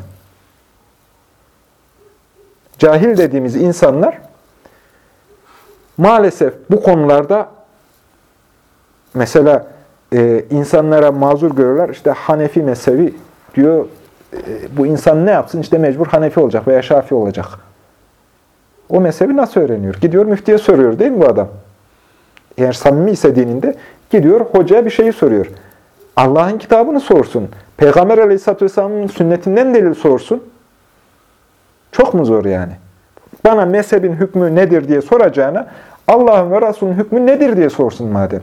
Cahil dediğimiz insanlar maalesef bu konularda mesela e, insanlara mazur görürler. İşte Hanefi mezhebi diyor e, bu insan ne yapsın? İşte mecbur Hanefi olacak veya Şafi olacak. O mezhebi nasıl öğreniyor? Gidiyor müftiye soruyor değil mi bu adam? Eğer samimi ise dininde gidiyor hocaya bir şeyi soruyor. Allah'ın kitabını sorsun. Peygamber Aleyhisselatü Vesselam'ın sünnetinden delil sorsun. Çok mu zor yani? Bana mezhebin hükmü nedir diye soracağına Allah'ın ve Resulünün hükmü nedir diye sorsun madem.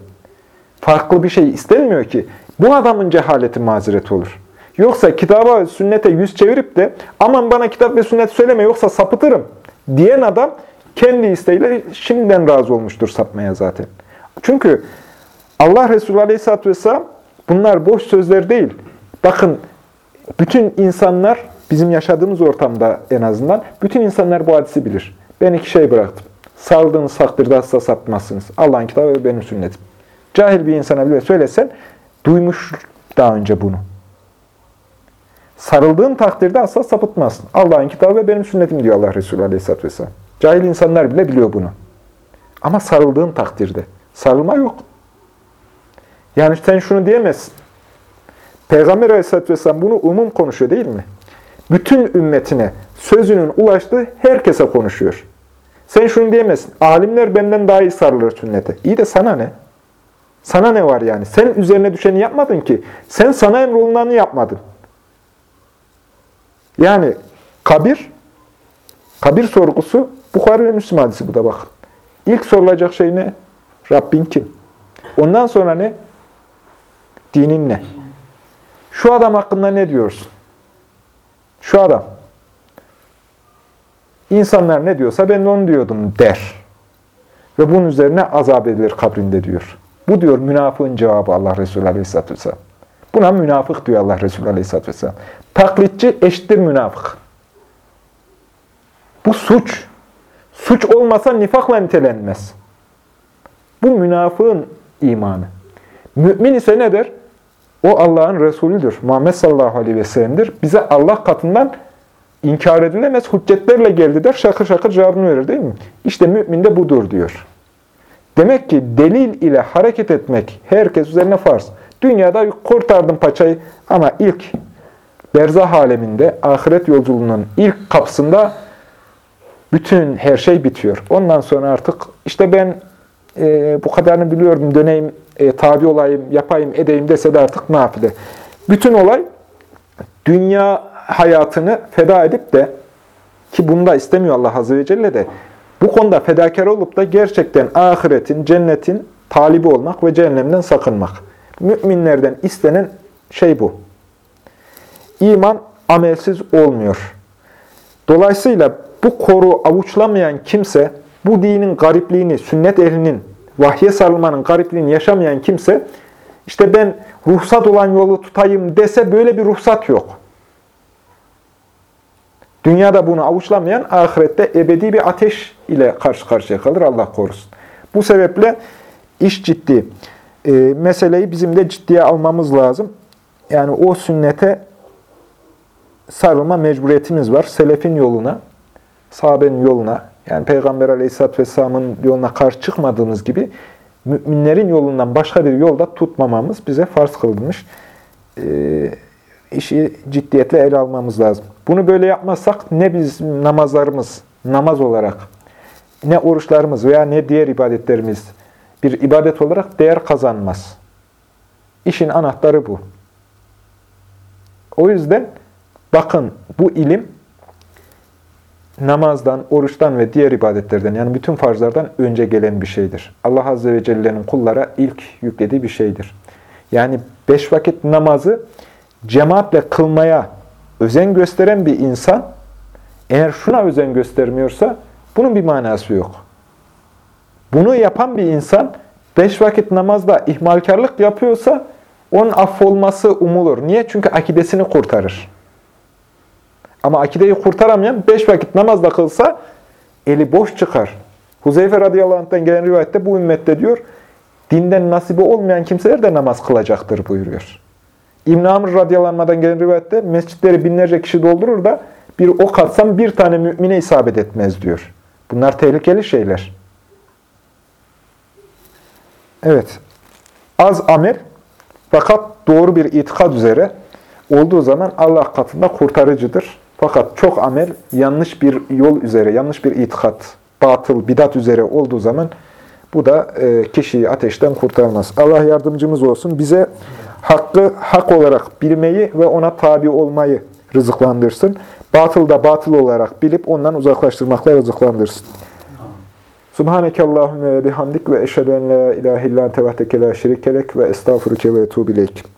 Farklı bir şey istenmiyor ki. Bu adamın cehaleti mazeret olur. Yoksa kitaba sünnete yüz çevirip de aman bana kitap ve sünnet söyleme yoksa sapıtırım diyen adam kendi isteğiyle şimdiden razı olmuştur sapmaya zaten. Çünkü Allah Resulü Aleyhisselatü Vesselam bunlar boş sözler değil. Bakın bütün insanlar bizim yaşadığımız ortamda en azından bütün insanlar bu hadisi bilir. Ben iki şey bıraktım. Saldığınız takdirde asla sapmazsınız. Allah'ın kitabı ve benim sünnetim. Cahil bir insana bile söylesen duymuş daha önce bunu. Sarıldığın takdirde asla sapıtmazsın. Allah'ın kitabı ve benim sünnetim diyor Allah Resulü Aleyhisselatü Vesselam. Cahil insanlar bile biliyor bunu. Ama sarıldığın takdirde. Sarılma yok. Yani sen şunu diyemezsin. Peygamber Aleyhisselatü Vesselam bunu umum konuşuyor değil mi? Bütün ümmetine sözünün ulaştığı herkese konuşuyor. Sen şunu diyemezsin. Alimler benden daha iyi sarılır sünnete. İyi de sana ne? Sana ne var yani? Sen üzerine düşeni yapmadın ki. Sen sana emrolunanı yapmadın. Yani kabir, kabir sorgusu Bukhari ve Müslüm hadisi bu da bak. İlk sorulacak şey ne? Rabbin kim? Ondan sonra ne? Dinin ne? Şu adam hakkında ne diyorsun? Şu adam. İnsanlar ne diyorsa ben de onu diyordum der. Ve bunun üzerine azap edilir kabrinde diyor. Bu diyor münafığın cevabı Allah Resulü Aleyhisselatü Vesselam. Buna münafık diyor Allah Resulü Aleyhisselatü Vesselam. Taklitçi eşittir münafık. Bu suç. Suç olmasa nifakla nitelenmez. Bu münafığın imanı. Mümin ise ne der? O Allah'ın Resulüdür. Muhammed sallallahu aleyhi ve sellem'dir. Bize Allah katından inkar edilemez hüccetlerle geldi der. Şakır şakır cevabını verir değil mi? İşte mümin de budur diyor. Demek ki delil ile hareket etmek herkes üzerine farz. Dünyada kurtardım paçayı ama ilk berzah aleminde, ahiret yolculuğunun ilk kapısında bütün her şey bitiyor. Ondan sonra artık işte ben e, bu kadarını biliyorum, döneyim, e, tabi olayım, yapayım, edeyim dese de artık nafile. Bütün olay dünya hayatını feda edip de ki bunu da istemiyor Allah Azze ve Celle de bu konuda fedakar olup da gerçekten ahiretin, cennetin talibi olmak ve cehennemden sakınmak. Müminlerden istenen şey bu. İman amelsiz olmuyor. Dolayısıyla bu koru avuçlamayan kimse, bu dinin garipliğini, sünnet ehlinin, vahye sarılmanın garipliğini yaşamayan kimse, işte ben ruhsat olan yolu tutayım dese böyle bir ruhsat yok. Dünyada bunu avuçlamayan ahirette ebedi bir ateş ile karşı karşıya kalır. Allah korusun. Bu sebeple iş ciddi. Ee, meseleyi bizim de ciddiye almamız lazım. Yani o sünnete sarılma mecburiyetimiz var. Selefin yoluna, sahabenin yoluna, yani Peygamber Aleyhisselatü Vesselam'ın yoluna karşı çıkmadığımız gibi müminlerin yolundan başka bir yolda tutmamamız bize farz kılınmış. Ee, işi ciddiyetle ele almamız lazım. Bunu böyle yapmazsak ne biz namazlarımız, namaz olarak, ne oruçlarımız veya ne diğer ibadetlerimiz bir ibadet olarak değer kazanmaz. İşin anahtarı bu. O yüzden bakın bu ilim namazdan, oruçtan ve diğer ibadetlerden yani bütün farzlardan önce gelen bir şeydir. Allah Azze ve Celle'nin kullara ilk yüklediği bir şeydir. Yani beş vakit namazı cemaatle kılmaya özen gösteren bir insan eğer şuna özen göstermiyorsa bunun bir manası yok. Bunu yapan bir insan beş vakit namazda ihmalkarlık yapıyorsa onun affolması umulur. Niye? Çünkü akidesini kurtarır. Ama akideyi kurtaramayan beş vakit namazda kılsa eli boş çıkar. Huzeyfe radıyallahu anh'tan gelen rivayette bu ümmette diyor, dinden nasibi olmayan kimseler de namaz kılacaktır buyuruyor. İbn-i Amr radıyallahu anh'dan gelen rivayette mescitleri binlerce kişi doldurur da bir ok atsam bir tane mümine isabet etmez diyor. Bunlar tehlikeli şeyler. Evet. Az amel fakat doğru bir itikad üzere olduğu zaman Allah katında kurtarıcıdır. Fakat çok amel yanlış bir yol üzere, yanlış bir itikat, batıl, bidat üzere olduğu zaman bu da e, kişiyi ateşten kurtarmaz. Allah yardımcımız olsun. Bize hakkı hak olarak bilmeyi ve ona tabi olmayı rızıklandırsın. Batıl da batıl olarak bilip ondan uzaklaştırmakla rızıklandırsın. Subhaneke Allahümme ve bihamdik ve eşhedü en la ilahe illa ente vahdeke la şerikelek ve estağfuruke ve etubu ileyk.